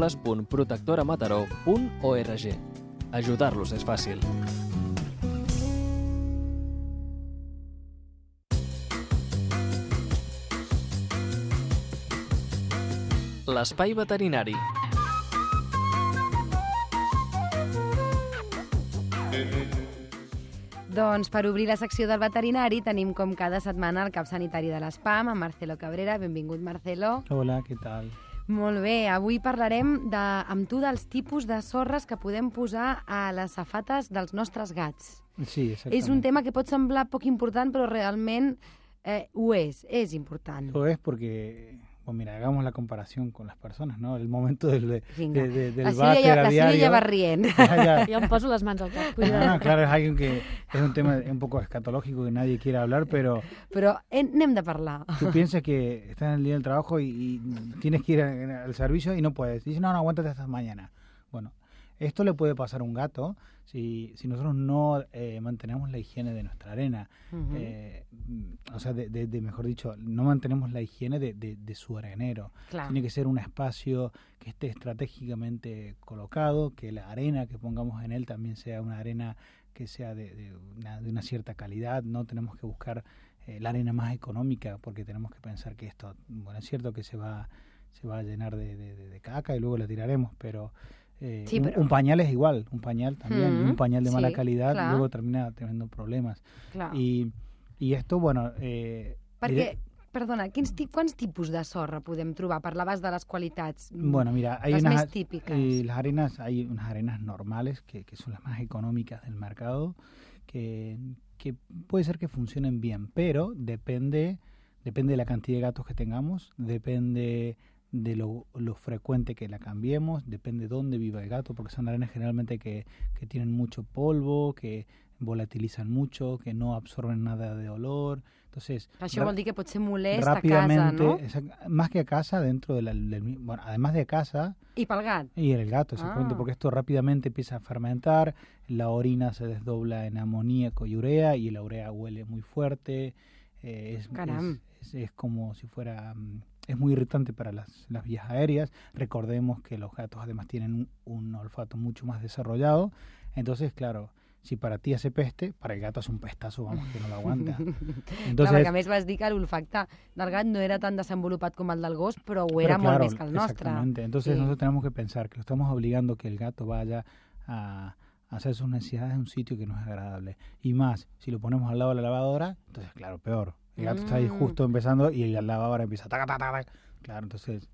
www.protectoramataró.org. Ajudar-los és fàcil. L'espai veterinari. Doncs per obrir la secció del veterinari tenim com cada setmana el cap sanitari de l'ESPAM, amb Marcelo Cabrera. Benvingut, Marcelo. Hola, què tal? Molt bé, avui parlarem de, amb tu dels tipus de sorres que podem posar a les safates dels nostres gats. Sí, exactament. És un tema que pot semblar poc important, però realment eh, ho és, és important. Ho és perquè pues mira, hagamos la comparación con las personas, ¿no? El momento del, de, de, de, del la váter a diario. Ya va rient. Ya, ya. poso les mans al cap, cuidado. No, no, claro, es alguien que es un tema un poco escatológico que nadie quiere hablar, pero... Pero anem de parlar. Tú piensas que estás en el día del trabajo y, y tienes que ir al servicio y no puedes. Dices, no, no, aguántate hasta mañana. Esto le puede pasar a un gato si, si nosotros no eh, mantenemos la higiene de nuestra arena, uh -huh. eh, o sea, de, de, de, mejor dicho, no mantenemos la higiene de, de su arenero. Claro. Tiene que ser un espacio que esté estratégicamente colocado, que la arena que pongamos en él también sea una arena que sea de, una, una, cierta calidad, no tenemos que buscar eh, la arena más económica porque tenemos que pensar que esto, bueno, es cierto que se va, se va a llenar de, caca y luego la tiraremos, pero... Eh, sí, pero... un, un, pañal es igual, un pañal también, mm, y un pañal de mala sí, calidad clar. luego termina teniendo problemas. Clar. Y, y esto, bueno... Eh, Perquè, diré... perdona, quins, quants tipus de sorra podem trobar? Parlaves de les qualitats, bueno, mira, hay las unas, más típicas. Eh, las arenas, hay unas arenas normales que, que son las más económicas del mercado, que, que puede ser que funcionen bien, pero depende, depende de la cantidad de gatos que tengamos, depende de lo, lo, frecuente que la cambiemos, depende de dónde viva el gato, porque son arenas generalmente que, que tienen mucho polvo, que volatilizan mucho, que no absorben nada de olor. Entonces, Això vol dir que pot ser molest a casa, ¿no? Más que a casa, dentro de la, del, bueno, además de a casa. Y para el gato. Y el gato, exactamente, ah. porque esto rápidamente empieza a fermentar, la orina se desdobla en amoníaco y urea, y la urea huele muy fuerte. Eh, es. Es, es, es como si fuera... Um, es muy irritante para las, las vías aéreas. Recordemos que los gatos además tienen un, un olfato mucho más desarrollado. Entonces, claro, si para ti hace peste, para el gato es un pestazo, vamos, que no lo aguanta. Clar, Entonces, perquè a més vas dir que l'olfacte del gat no era tan desenvolupat com el del gos, però ho era Pero molt claro, més que el nostre. Exactamente. Entonces Sí. nosotros tenemos que pensar que lo estamos obligando que el gato vaya a hacer sus necesidades en un sitio que no es agradable. Y más, si lo ponemos al lado de la lavadora, entonces claro, peor. El gato está ahí Mm. justo empezando y la lavadora empieza taca, taca, taca. Claro, entonces,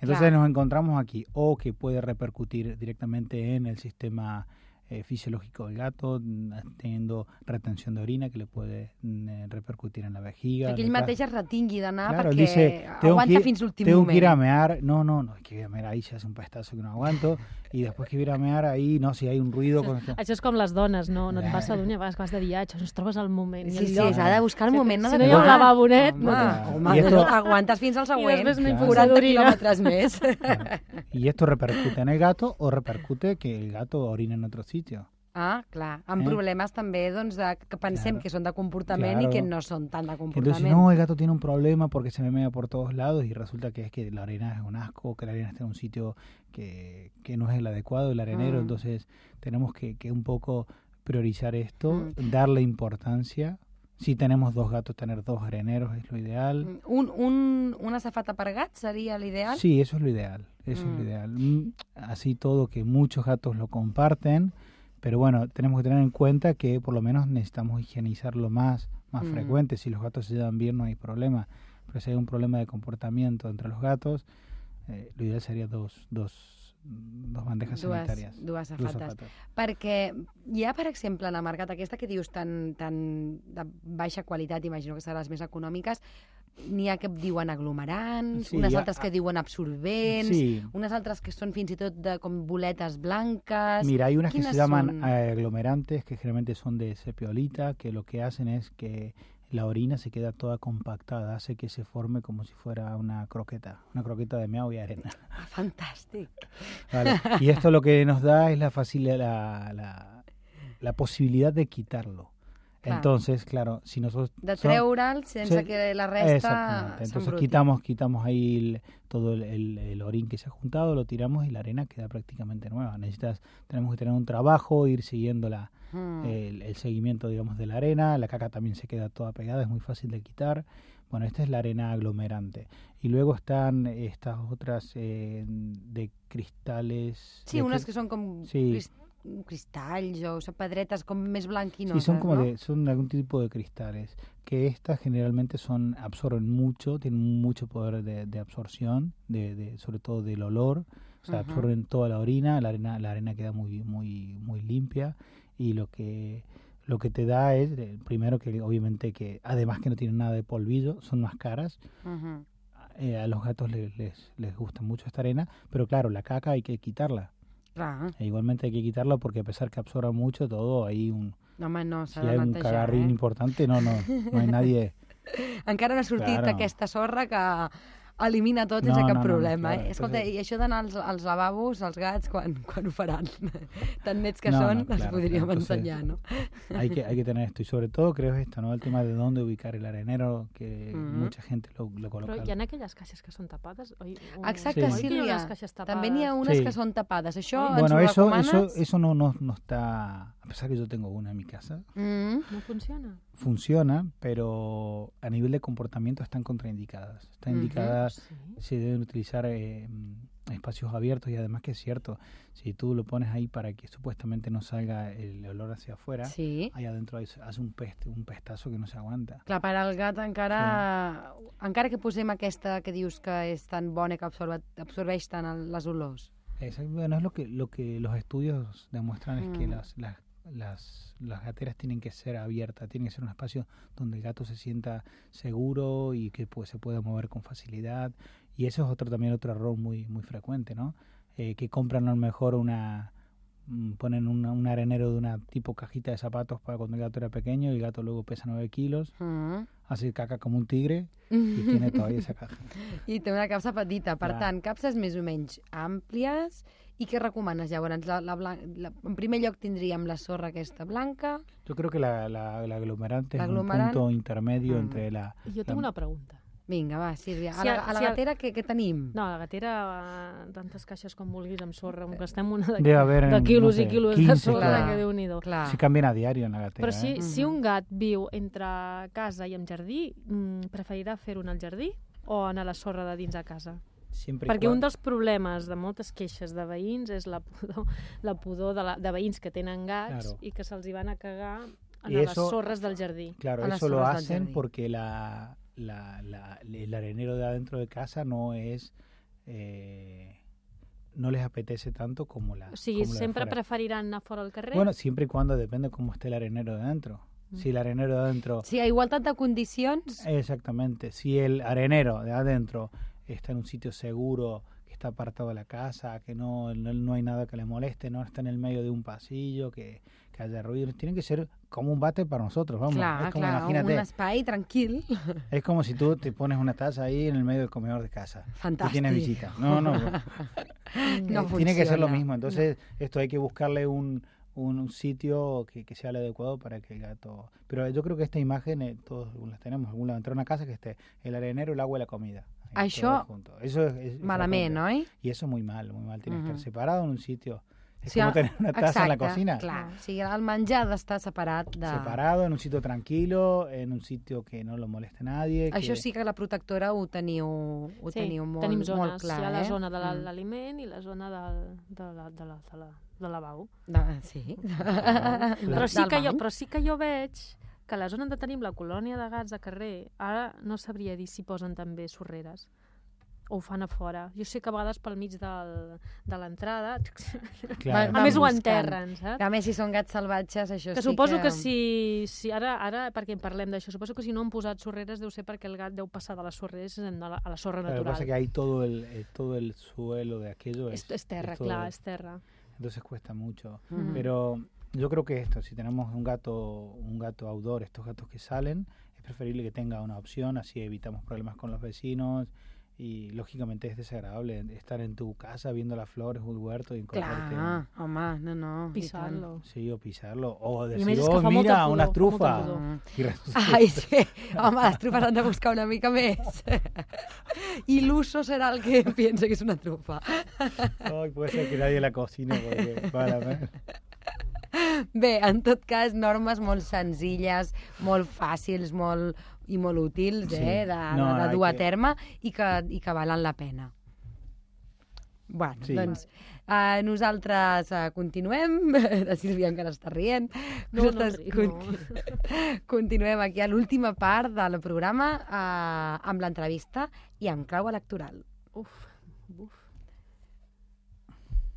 entonces nos encontramos aquí o que puede repercutir directamente en el sistema eh, fisiológico del gato, mm, teniendo retención de orina que le puede mm, eh, repercutir en la vejiga. Que ell mateix es retingui d'anar Claro, perquè dice, tengo aguanta que, fins l'últim tengo moment. que ir a mear. No, no, no, es que ir a mear ahí ya es un pestazo que no aguanto. Y después que ir a mear ahí, no, si hay un ruido. Con... Això és com les dones, no, no et Eh. passa d'un i a vegades que vas de viatge, no es trobes al moment. i Sí, sí, lloc. s'ha de buscar el Si- moment si adequat. no hi ha un lavabonet, Home, no home, I esto- no, aguantes fins al següent. després no Claro. impulsa 40 d'orina. quilòmetres més. Claro. Y esto repercute en el gato o repercute que el gato orina en otro sitio. Ah, clar, amb Eh? problemes també doncs, de, que pensem Claro. que són de comportament Claro. i que no són tant de Entonces, comportament. no, el gato tiene un problema porque se me mea por todos lados y resulta que es que la arena es un asco, que la arena está en un sitio que, que no es el adecuado, el arenero. Mm. Entonces, tenemos que, que un poco priorizar esto, Mm. darle importancia. Si tenemos dos gatos, tener dos areneros es lo ideal. Un, un, una safata per gat seria l'ideal? Sí, eso es lo ideal, eso es Mm. lo ideal. Mm, Así todo que muchos gatos lo comparten, pero bueno, tenemos que tener en cuenta que por lo menos necesitamos higienizarlo más, más Mm. frecuente. Si los gatos se llevan bien no hay problema, pero si hay un problema de comportamiento entre los gatos, eh, lo ideal sería dos, dos, dos bandejas dues, sanitarias. dues safates. zapatas. Perquè hi ha, per exemple, la marcat aquesta que dius tan, tan de baixa qualitat, imagino que seran les més econòmiques, n'hi ha que diuen aglomerants, Sí, unes hi ha- altres que diuen absorbents, Sí, unes altres que són fins i tot de com boletes blanques... Mira, hay unas que se ¿Quiénes llaman son? aglomerantes, que generalmente son de sepiolita, que lo que hacen es que la orina se queda toda compactada, hace que se forme como si fuera una croqueta, una croqueta de meao y arena. Ah, fantàstic. Vale. Y esto lo que nos da es la facilidad, la, la, la posibilidad de quitarlo. Entonces, claro, si nosotros... De son- treure'l sense Sí, que la resta Exactamente. Entonces quitamos, quitamos ahí el- todo el, el- el orín que se ha juntado, lo tiramos y la arena queda prácticamente nueva. Necesitas, tenemos que tener un trabajo, ir siguiendo la, Mm. el, el seguimiento, digamos, de la arena. La caca también se queda toda pegada, es muy fácil de quitar. Bueno, esta es la arena aglomerante. Y luego están estas otras eh, de cristales. Sí, de cri- que són com Sí. cris- cristalls o són pedretes com més blanquinoses, Sí, son como no? de, son algún tipo de cristales, que estas generalmente son, absorben mucho, tienen mucho poder de, de absorción, de, de, sobre todo del olor, o sea, Ajá. absorben toda la orina, la arena, la arena queda muy, muy, muy limpia, y lo que lo que te da es, eh, primero que obviamente que, además que no tienen nada de polvillo, son más caras, Ujú. eh, a los gatos les, les, les gusta mucho esta arena, pero claro, la caca hay que quitarla, Clar, e igualmente hay que quitarla porque a pesar que absorba mucho, todo hay un, no, home, no, si de hay un cagarrín eh? importante, no, no, no hay nadie. Encara no ha sortit Claro. aquesta sorra que elimina tot No, sense cap no, no, problema. claro, eh? Escolta, i això d'anar als, als lavabos, els gats, quan, quan ho faran? Tan nets que No, són, no, els claro, podríem claro, entonces- ensenyar, no? Hay que, hay que tener esto. Y sobre todo creo esto, ¿no? El tema de dónde ubicar el arenero, que Ujú. mucha gente lo, lo coloca. Però hi ha aquelles caixes que són tapades? Oi? O- Exacte, Sí. que hi ha? També n'hi ha unes Sí. que són tapades. Això Ui. ens Bueno, ho eso, eso, recomanes? eso no, no, no está, a pesar que yo tengo una en mi casa, Mm. No funciona? funciona, pero a nivel de comportamiento están contraindicadas. Están Ujú. indicadas, Sí. se deben utilizar eh, mm, espacios abiertos y además que es cierto, si tú lo pones ahí para que supuestamente no salga el olor hacia afuera, Sí. ahí adentro hace un, peste, un pestazo que no se aguanta. Clar, per al gat encara... Encara que posem aquesta que dius que és tan bona que absorbe, absorbeix tant el, les olors. Exacto, Bueno, es lo que, lo que los estudios demuestran es que Mm. las, las, las, las gateras tienen que ser abiertas, tienen que ser un espacio donde el gato se sienta seguro y que pues, se pueda mover con facilidad. Y eso es otro también otro error muy, muy frecuente, ¿no? Eh, que compran a lo mejor una ponen una- un arenero de una tipo cajita de zapatos para cuando el gato era pequeño y el gato luego pesa 9 kilos, Mm. hace caca como un tigre y tiene todavía esa caja. I té una capsa petita, per Clar. tant, capses més o menys àmplies. I què recomanes, llavors? La, la, blan... la, en primer lloc tindríem la sorra aquesta blanca. Yo creo que la, la, la aglomerante es un L'aglomerant. punto intermedio Mm. entre la... I jo tinc una pregunta. Vinga, va, Sílvia. A Si la, a- a la si a- gatera què, què tenim? No, a la gatera, eh, tantes caixes com vulguis amb sorra, on gastem una de, Debe haber, de quilos no i sé, quilos 15, de sorra, clar. que déu nhi. Se cambian a diario en la gatera. Però si, ¿eh? si un gat viu entre casa i amb jardí, mm, preferirà fer-ho en el jardí o anar a la sorra de dins a casa? Siempre y Perquè cua- un dels problemes de moltes queixes de veïns és la pudor, la pudor de, la, de veïns que tenen gats Claro. i que se'ls hi van a cagar en Y les eso- sorres del jardí. Claro, a eso lo hacen porque la, la, la- el arenero de adentro de casa no es... eh, no les apetece tanto como la... Sigui, como la sempre preferiran anar fora al carrer? Bueno, siempre y cuando depende cómo esté el arenero de adentro. Si el arenero de adentro... Si a igualtat de condicions... Exactamente. Si el arenero de adentro está en un sitio seguro, que está apartado de la casa, que no, no, no hay nada que le moleste, no está en el medio de un pasillo, que, que haya ruido, tiene que ser como un bate para nosotros, vamos. clar, es como, clar, imagínate, un espai tranquil. es como si tú te pones una taza ahí en el medio del comedor de casa. Y Fantàstic. tienes visita. No, no. no. No Eh, tiene que ser lo funciona. mismo. Entonces, esto hay que buscarle un, un, sitio que, que sea el adecuado para que el gato... Pero yo creo que esta imagen eh, todos las tenemos. Algún entrar a una casa que esté el arenero, el agua y la comida. Ahí, todo junto. Eso es, es- es Malament, horrible. oi? Y eso es muy mal, muy mal. Tiene que Ujú. estar separado en un sitio. Es Sí, como ah, tener una taza en la Exacte, cocina. Clar, o sigui, el menjar ha d'estar separat de... Separado, en un sitio tranquilo, en un sitio que no lo moleste nadie. Això que- sí que la protectora ho teniu, ho sí, teniu molt, tenim zones. molt clar, Hi ha la eh? zona de Mm. l'aliment i la zona del, de, la, de, la, de, la, de lavabo. De, sí. Però sí, que jo, però sí que jo veig que a la zona on tenim la colònia de gats de carrer, ara no sabria dir si posen també sorreres ho fan a fora. Jo sé que a vegades pel mig del, de l'entrada... Claro. A més ho enterren, saps? A més, si són gats salvatges, això Que sí suposo que... que si, si ara, ara, perquè en parlem d'això, suposo que si no han posat sorreres deu ser perquè el gat deu passar de les sorreres a la, a la sorra Claro, lo que pasa natural. es que ahí todo el, eh, todo el suelo de aquello És, es, és terra, es todo- clar, és terra. entonces cuesta mucho. Pero yo creo que esto, si tenemos un gato, un gato outdoor, estos gatos que salen, es preferible que tenga una opción, así evitamos problemas con los vecinos y lógicamente es desagradable estar en tu casa viendo las flores o el huerto y encontrarte Clar, home, no, no. tant. Pisar-lo. sí o pisarlo o decir oh mira pudor, unas trufas Ai, sí. Home, les trufes han de buscar una mica més. I l'uso serà el que piensa que és una trufa. Ay, puede ser que nadie la cocine porque para. Bé, en tot cas, normes molt senzilles, molt fàcils, molt i molt útils, Sí. eh, de, No, de, de dur a que- terme i que, i que valen la pena. Bueno, Sí. doncs uh, nosaltres uh, continuem, la Sílvia encara està rient, No, no nosaltres ric, con- continuem aquí a l'última part del programa uh, amb l'entrevista i amb clau electoral. Uf, uf.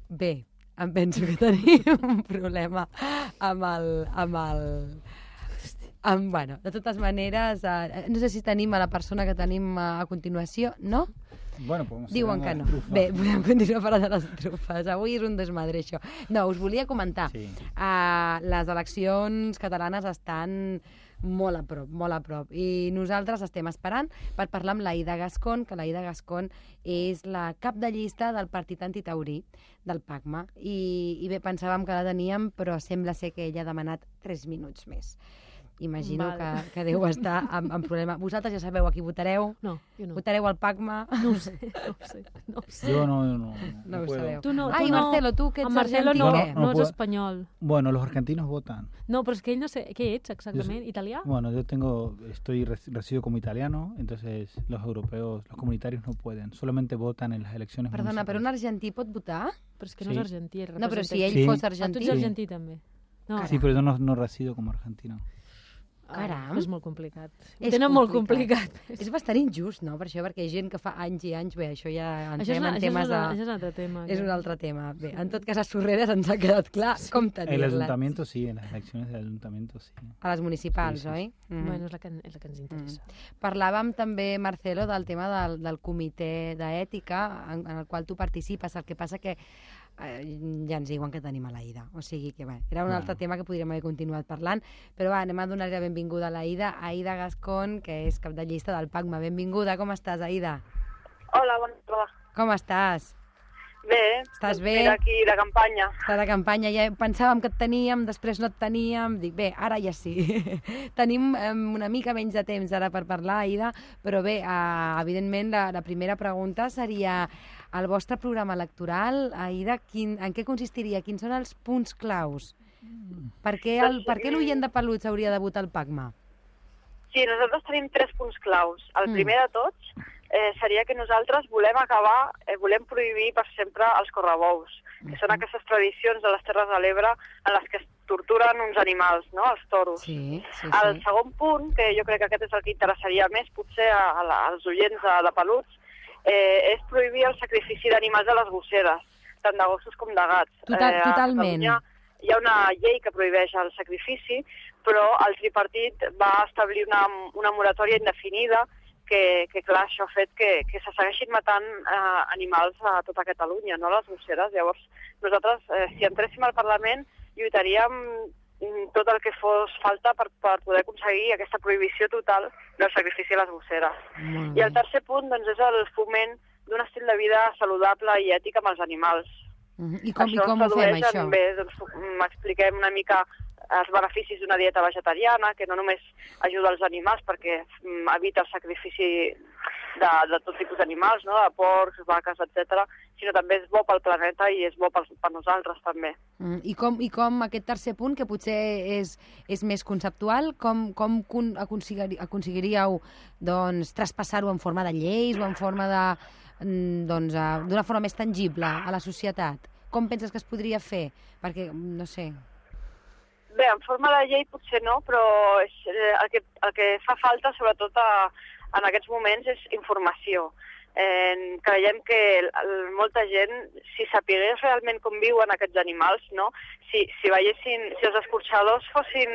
Bé, em penso que tenim un problema amb el... Amb el amb, bueno, de totes maneres, eh, no sé si tenim a la persona que tenim a, a continuació, no? Bueno, Diuen que no. Bé, podem continuar parlant de les trufes. Avui és un desmadre, això. No, us volia comentar. Sí. Uh, les eleccions catalanes estan molt a prop, molt a prop. I nosaltres estem esperant per parlar amb l'Aida Gascon, que l'Aida Gascon és la cap de llista del partit antitaurí del PACMA. I, I bé, pensàvem que la teníem, però sembla ser que ella ha demanat 3 minuts més. Imagino Val. que, que deu estar amb, amb problema. Vosaltres ja sabeu a qui votareu? No, jo no. Votareu al PACMA? No ho sé, no ho sé. No ho sé. Yo no, no, no, No ho puedo. sabeu. Tu no, Ai, tu no. Marcelo, tu que ets Marcelo argentí, no, no, No és puedo- espanyol. Bueno, los argentinos votan. No, però és que ell no sé... Què ets exactament? Italià? Bueno, yo tengo, estoy res- resido como italiano, entonces los europeos, los comunitarios no pueden, solamente votan en las elecciones. Perdona, però un municipales. argentí pot votar? Però és que no Sí. és argentí. No, però si ell Sí. fos Ah, tu argentí... ets Sí. argentí també. No, Sí, pero yo no, no resido como argentino. Caram. És molt complicat. Ho És tenen molt complicat. complicat. És bastant injust, no? Per això, perquè hi ha gent que fa anys i anys... Bé, això ja Això és, entrem una, en això, temes una, de... això és un altre tema. És un altre tema. Bé, en tot cas, a Sorreres ens ha quedat clar com El tenir-les. ayuntamiento sí, en las elecciones del ayuntamiento sí. A les municipals, Sí, sí, oi? Mm. Bueno, és la que, és la que ens interessa. Parlàvem també, Marcelo, del tema del, del comitè d'ètica en, en el qual tu participes. El que passa que ja ens diuen que tenim a l'Aida. O sigui que, bé, era un Bueno. altre tema que podríem haver continuat parlant, però va, anem a donar-li la benvinguda a l'Aida, Aida Gascon, que és cap de llista del PACMA. Benvinguda, com estàs, Aida? Hola, bona tarda. Com estàs? Bé, Estàs bé? mira aquí de campanya. Està de campanya, ja pensàvem que et teníem, després no et teníem, dic, bé, ara ja sí. Tenim eh, una mica menys de temps ara per parlar, Aida, però bé, eh, evidentment la, la primera pregunta seria el vostre programa electoral, Aida, quin, en què consistiria? Quins són els punts claus? Per què, el, per què l'oient de Peluts hauria de votar el PACMA? Sí, nosaltres tenim tres punts claus. El Mm. primer de tots eh, seria que nosaltres volem acabar, eh, volem prohibir per sempre els correbous, que són aquestes tradicions de les Terres de l'Ebre en les que es torturen uns animals, no?, els toros. Sí, sí, El sí. segon punt, que jo crec que aquest és el que interessaria més potser a, a la, als oients de, de peluts, eh, és prohibir el sacrifici d'animals a les gosseres, tant de gossos com de gats. Total- a totalment. Hi ha una llei que prohibeix el sacrifici, però el tripartit va establir una, una moratòria indefinida que, que clar, això ha fet que, que se segueixin matant eh, animals a tota Catalunya, no a les gosseres. Llavors, nosaltres, eh, si entréssim al Parlament, lluitaríem tot el que fos falta per, per poder aconseguir aquesta prohibició total del sacrifici a les gosseres. Molt I el tercer punt doncs, és el foment d'un estil de vida saludable i ètic amb els animals. Mhm. I com, i això com ho fem, això? Bé, doncs, mm, expliquem una mica els beneficis d'una dieta vegetariana, que no només ajuda els animals perquè mm, evita el sacrifici de, de tot tipus d'animals, no? de porcs, vaques, etc, sinó també és bo pel planeta i és bo per, per nosaltres també. Mm, I com, I com aquest tercer punt, que potser és, és més conceptual, com, com con- aconseguiri- aconseguiríeu doncs, traspassar-ho en forma de lleis o en forma de mm, doncs, d'una forma més tangible a la societat? Com penses que es podria fer? Perquè, mm, no sé... Bé, en forma de llei potser no, però és, eh, el, que, el que fa falta, sobretot a, en aquests moments, és informació. Eh, creiem que molta gent, si sapigués realment com viuen aquests animals, no? si, si veiessin, si els escorxadors fossin,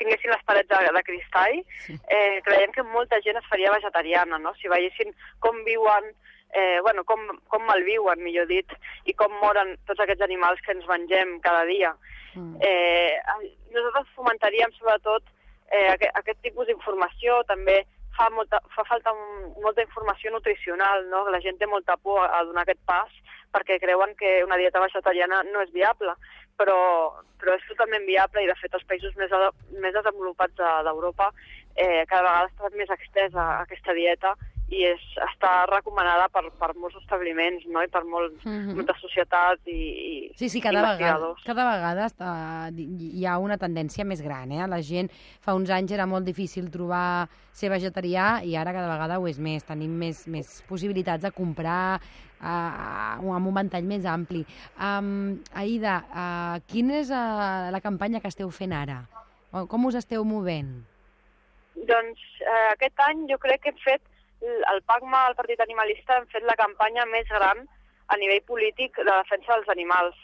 tinguessin les parets de, de cristall, eh, creiem que molta gent es faria vegetariana, no? si veiessin com viuen, eh, bueno, com, com malviuen, millor dit, i com moren tots aquests animals que ens mengem cada dia. Mm. Eh, nosaltres fomentaríem sobretot eh, aquest, aquest tipus d'informació, també fa, molta, fa falta molta informació nutricional, no? la gent té molta por a, donar aquest pas perquè creuen que una dieta vegetariana no és viable, però, però és totalment viable i de fet els països més, més desenvolupats de- d'Europa eh, cada vegada està més extesa aquesta dieta i és, està recomanada per, per molts establiments no? i per molts, Mhm. moltes societats i, i Sí, sí, cada vegada, cada vegada està, hi ha una tendència més gran. Eh? La gent, fa uns anys era molt difícil trobar ser vegetarià i ara cada vegada ho és més. Tenim més, més possibilitats de comprar uh, amb un ventall més ampli. Um, Aida, uh, quina és uh, la campanya que esteu fent ara? Com us esteu movent? Doncs eh, aquest any jo crec que hem fet, el PACMA, el Partit Animalista, hem fet la campanya més gran a nivell polític de defensa dels animals.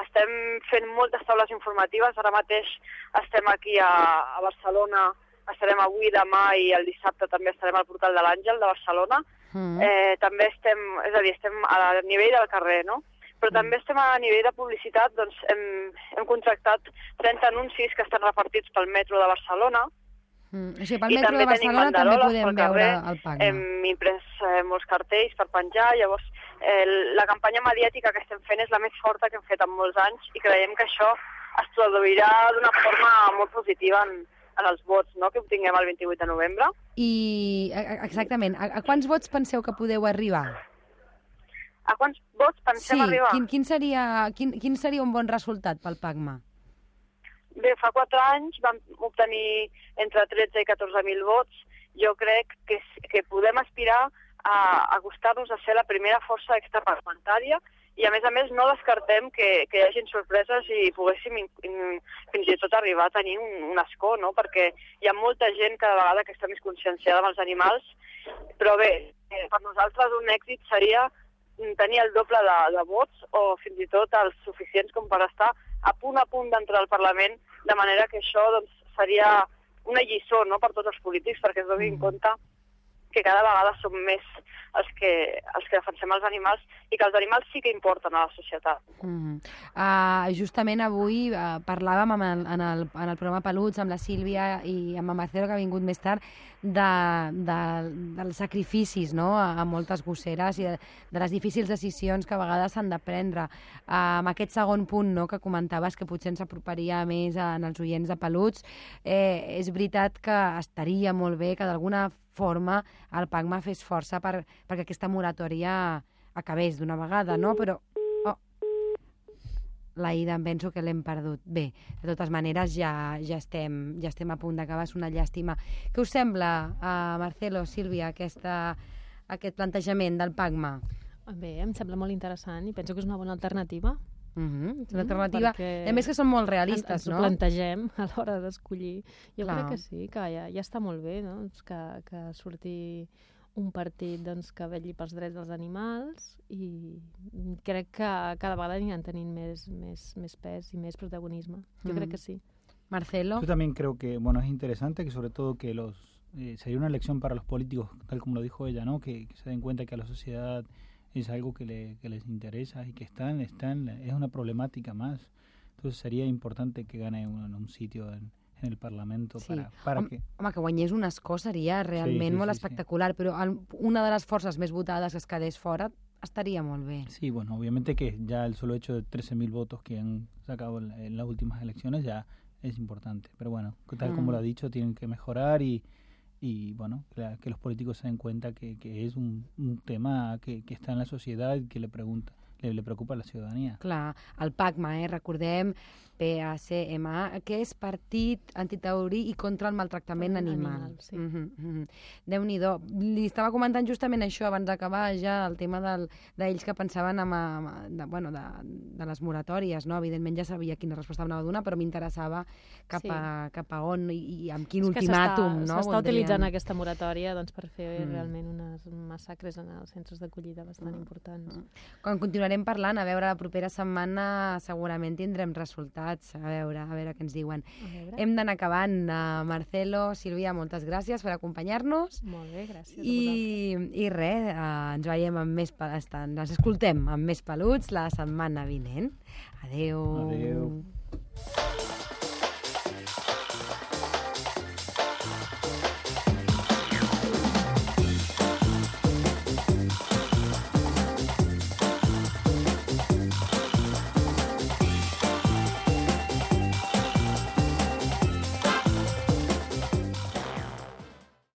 Estem fent moltes taules informatives, ara mateix estem aquí a, a Barcelona, estarem avui, demà i el dissabte també estarem al Portal de l'Àngel de Barcelona. Mm. Eh, també estem, és a dir, estem a nivell del carrer, no? Però també estem a nivell de publicitat, doncs hem, hem contractat 30 anuncis que estan repartits pel metro de Barcelona, Mm. O sigui, pel i metro de Barcelona també podem veure el PACMA. Hem imprès eh, molts cartells per penjar, llavors eh, la campanya mediàtica que estem fent és la més forta que hem fet en molts anys i creiem que això es traduirà d'una forma molt positiva en, en els vots no?, que obtinguem el 28 de novembre. I, a- a- exactament, a, a quants vots penseu que podeu arribar? A quants vots pensem sí, arribar? Quin, quin, seria, quin, quin seria un bon resultat pel PACMA? Bé, fa quatre anys vam obtenir entre 13 i 14.000 vots. Jo crec que, que podem aspirar a acostar-nos a ser la primera força extraparlamentària i, a més a més, no descartem que, que hi hagin sorpreses i poguéssim in, in, fins i tot arribar a tenir un, un escó, no? perquè hi ha molta gent cada vegada que està més conscienciada amb els animals, però bé, eh, per nosaltres un èxit seria tenir el doble de, de vots o fins i tot els suficients com per estar a punt a punt d'entrar al Parlament, de manera que això doncs, seria una lliçó no, per tots els polítics perquè es donin compte que cada vegada som més els que, els que defensem els animals i que els animals sí que importen a la societat. Mm -hmm. uh, justament avui uh, parlàvem amb el, en, el, en el programa Peluts amb la Sílvia i amb el Marcelo, que ha vingut més tard, de, de, dels sacrificis no? a, a moltes gosseres i de, de les difícils decisions que a vegades s'han de prendre. Uh, amb aquest segon punt no, que comentaves que potser ens aproparia més en els oients de Peluts, eh, és veritat que estaria molt bé que d'alguna forma el PACMA fes força per, perquè aquesta moratòria acabés d'una vegada, no? Però oh, la Ida em penso que l'hem perdut. Bé, de totes maneres ja, ja, estem, ja estem a punt d'acabar, és una llàstima. Què us sembla, uh, Marcelo, Sílvia, aquesta, aquest plantejament del PACMA? Bé, em sembla molt interessant i penso que és una bona alternativa. Mm -hmm. És una alternativa. Mm, a més que són molt realistes, ens, ens no? Ens plantegem a l'hora d'escollir. Jo Clar. crec que sí, que ja, ja està molt bé, no? Doncs que, que surti un partit doncs, que vetlli pels drets dels animals i crec que cada vegada aniran tenint més, més, més pes i més protagonisme. Jo mm. crec que sí. Marcelo. Yo también creo que bueno es interesante que sobre todo que los eh, sería una lección para los políticos tal como lo dijo ella, ¿no? Que, que se den cuenta que a la sociedad es algo que, le, que les interesa y que están están es una problemática más. Entonces sería importante que gane un, un sitio en, en el Parlamento Sí. para, para home, que home, que guanyés un escó seria realment sí, molt sí, sí. espectacular, però el, una de les forces més votades que es quedés fora estaria molt bé. Sí, bueno, obviamente que ya el solo hecho de 13.000 votos que han sacado en en las últimas elecciones ya es importante. Pero bueno, tal como Mm. lo ha dicho, tienen que mejorar y, y bueno, que, los políticos se den cuenta que, que es un, un tema que, que está en la sociedad y que le, pregunta, le, le preocupa a la ciudadanía. Clar, el PACMA, eh, recordem, PACMA, que és Partit Antitaurí i contra el maltractament Contra animal. animal, sí. Mm -hmm, mm -hmm. Déu-n'hi-do. Li estava comentant justament això abans d'acabar ja el tema del- d'ells que pensaven en, en, de, bueno, de, de les moratòries, no? Evidentment ja sabia quina resposta anava a donar, però m'interessava cap, Sí. a, cap a on i, i amb quin És ultimàtum, s'està- no? S'està utilitzant aquesta moratòria doncs, per fer Mm. realment unes massacres en els centres d'acollida bastant importants. Quan continuarem parlant, a veure, la propera setmana segurament tindrem resultats, a veure, a veure què ens diuen. Hem d'anar acabant. Uh, Marcelo, Sílvia, moltes gràcies per acompanyar-nos. Molt bé, gràcies I, I res, uh, ens veiem amb més... estan- Ens escoltem amb més peluts la setmana vinent. Adeu. Adeu.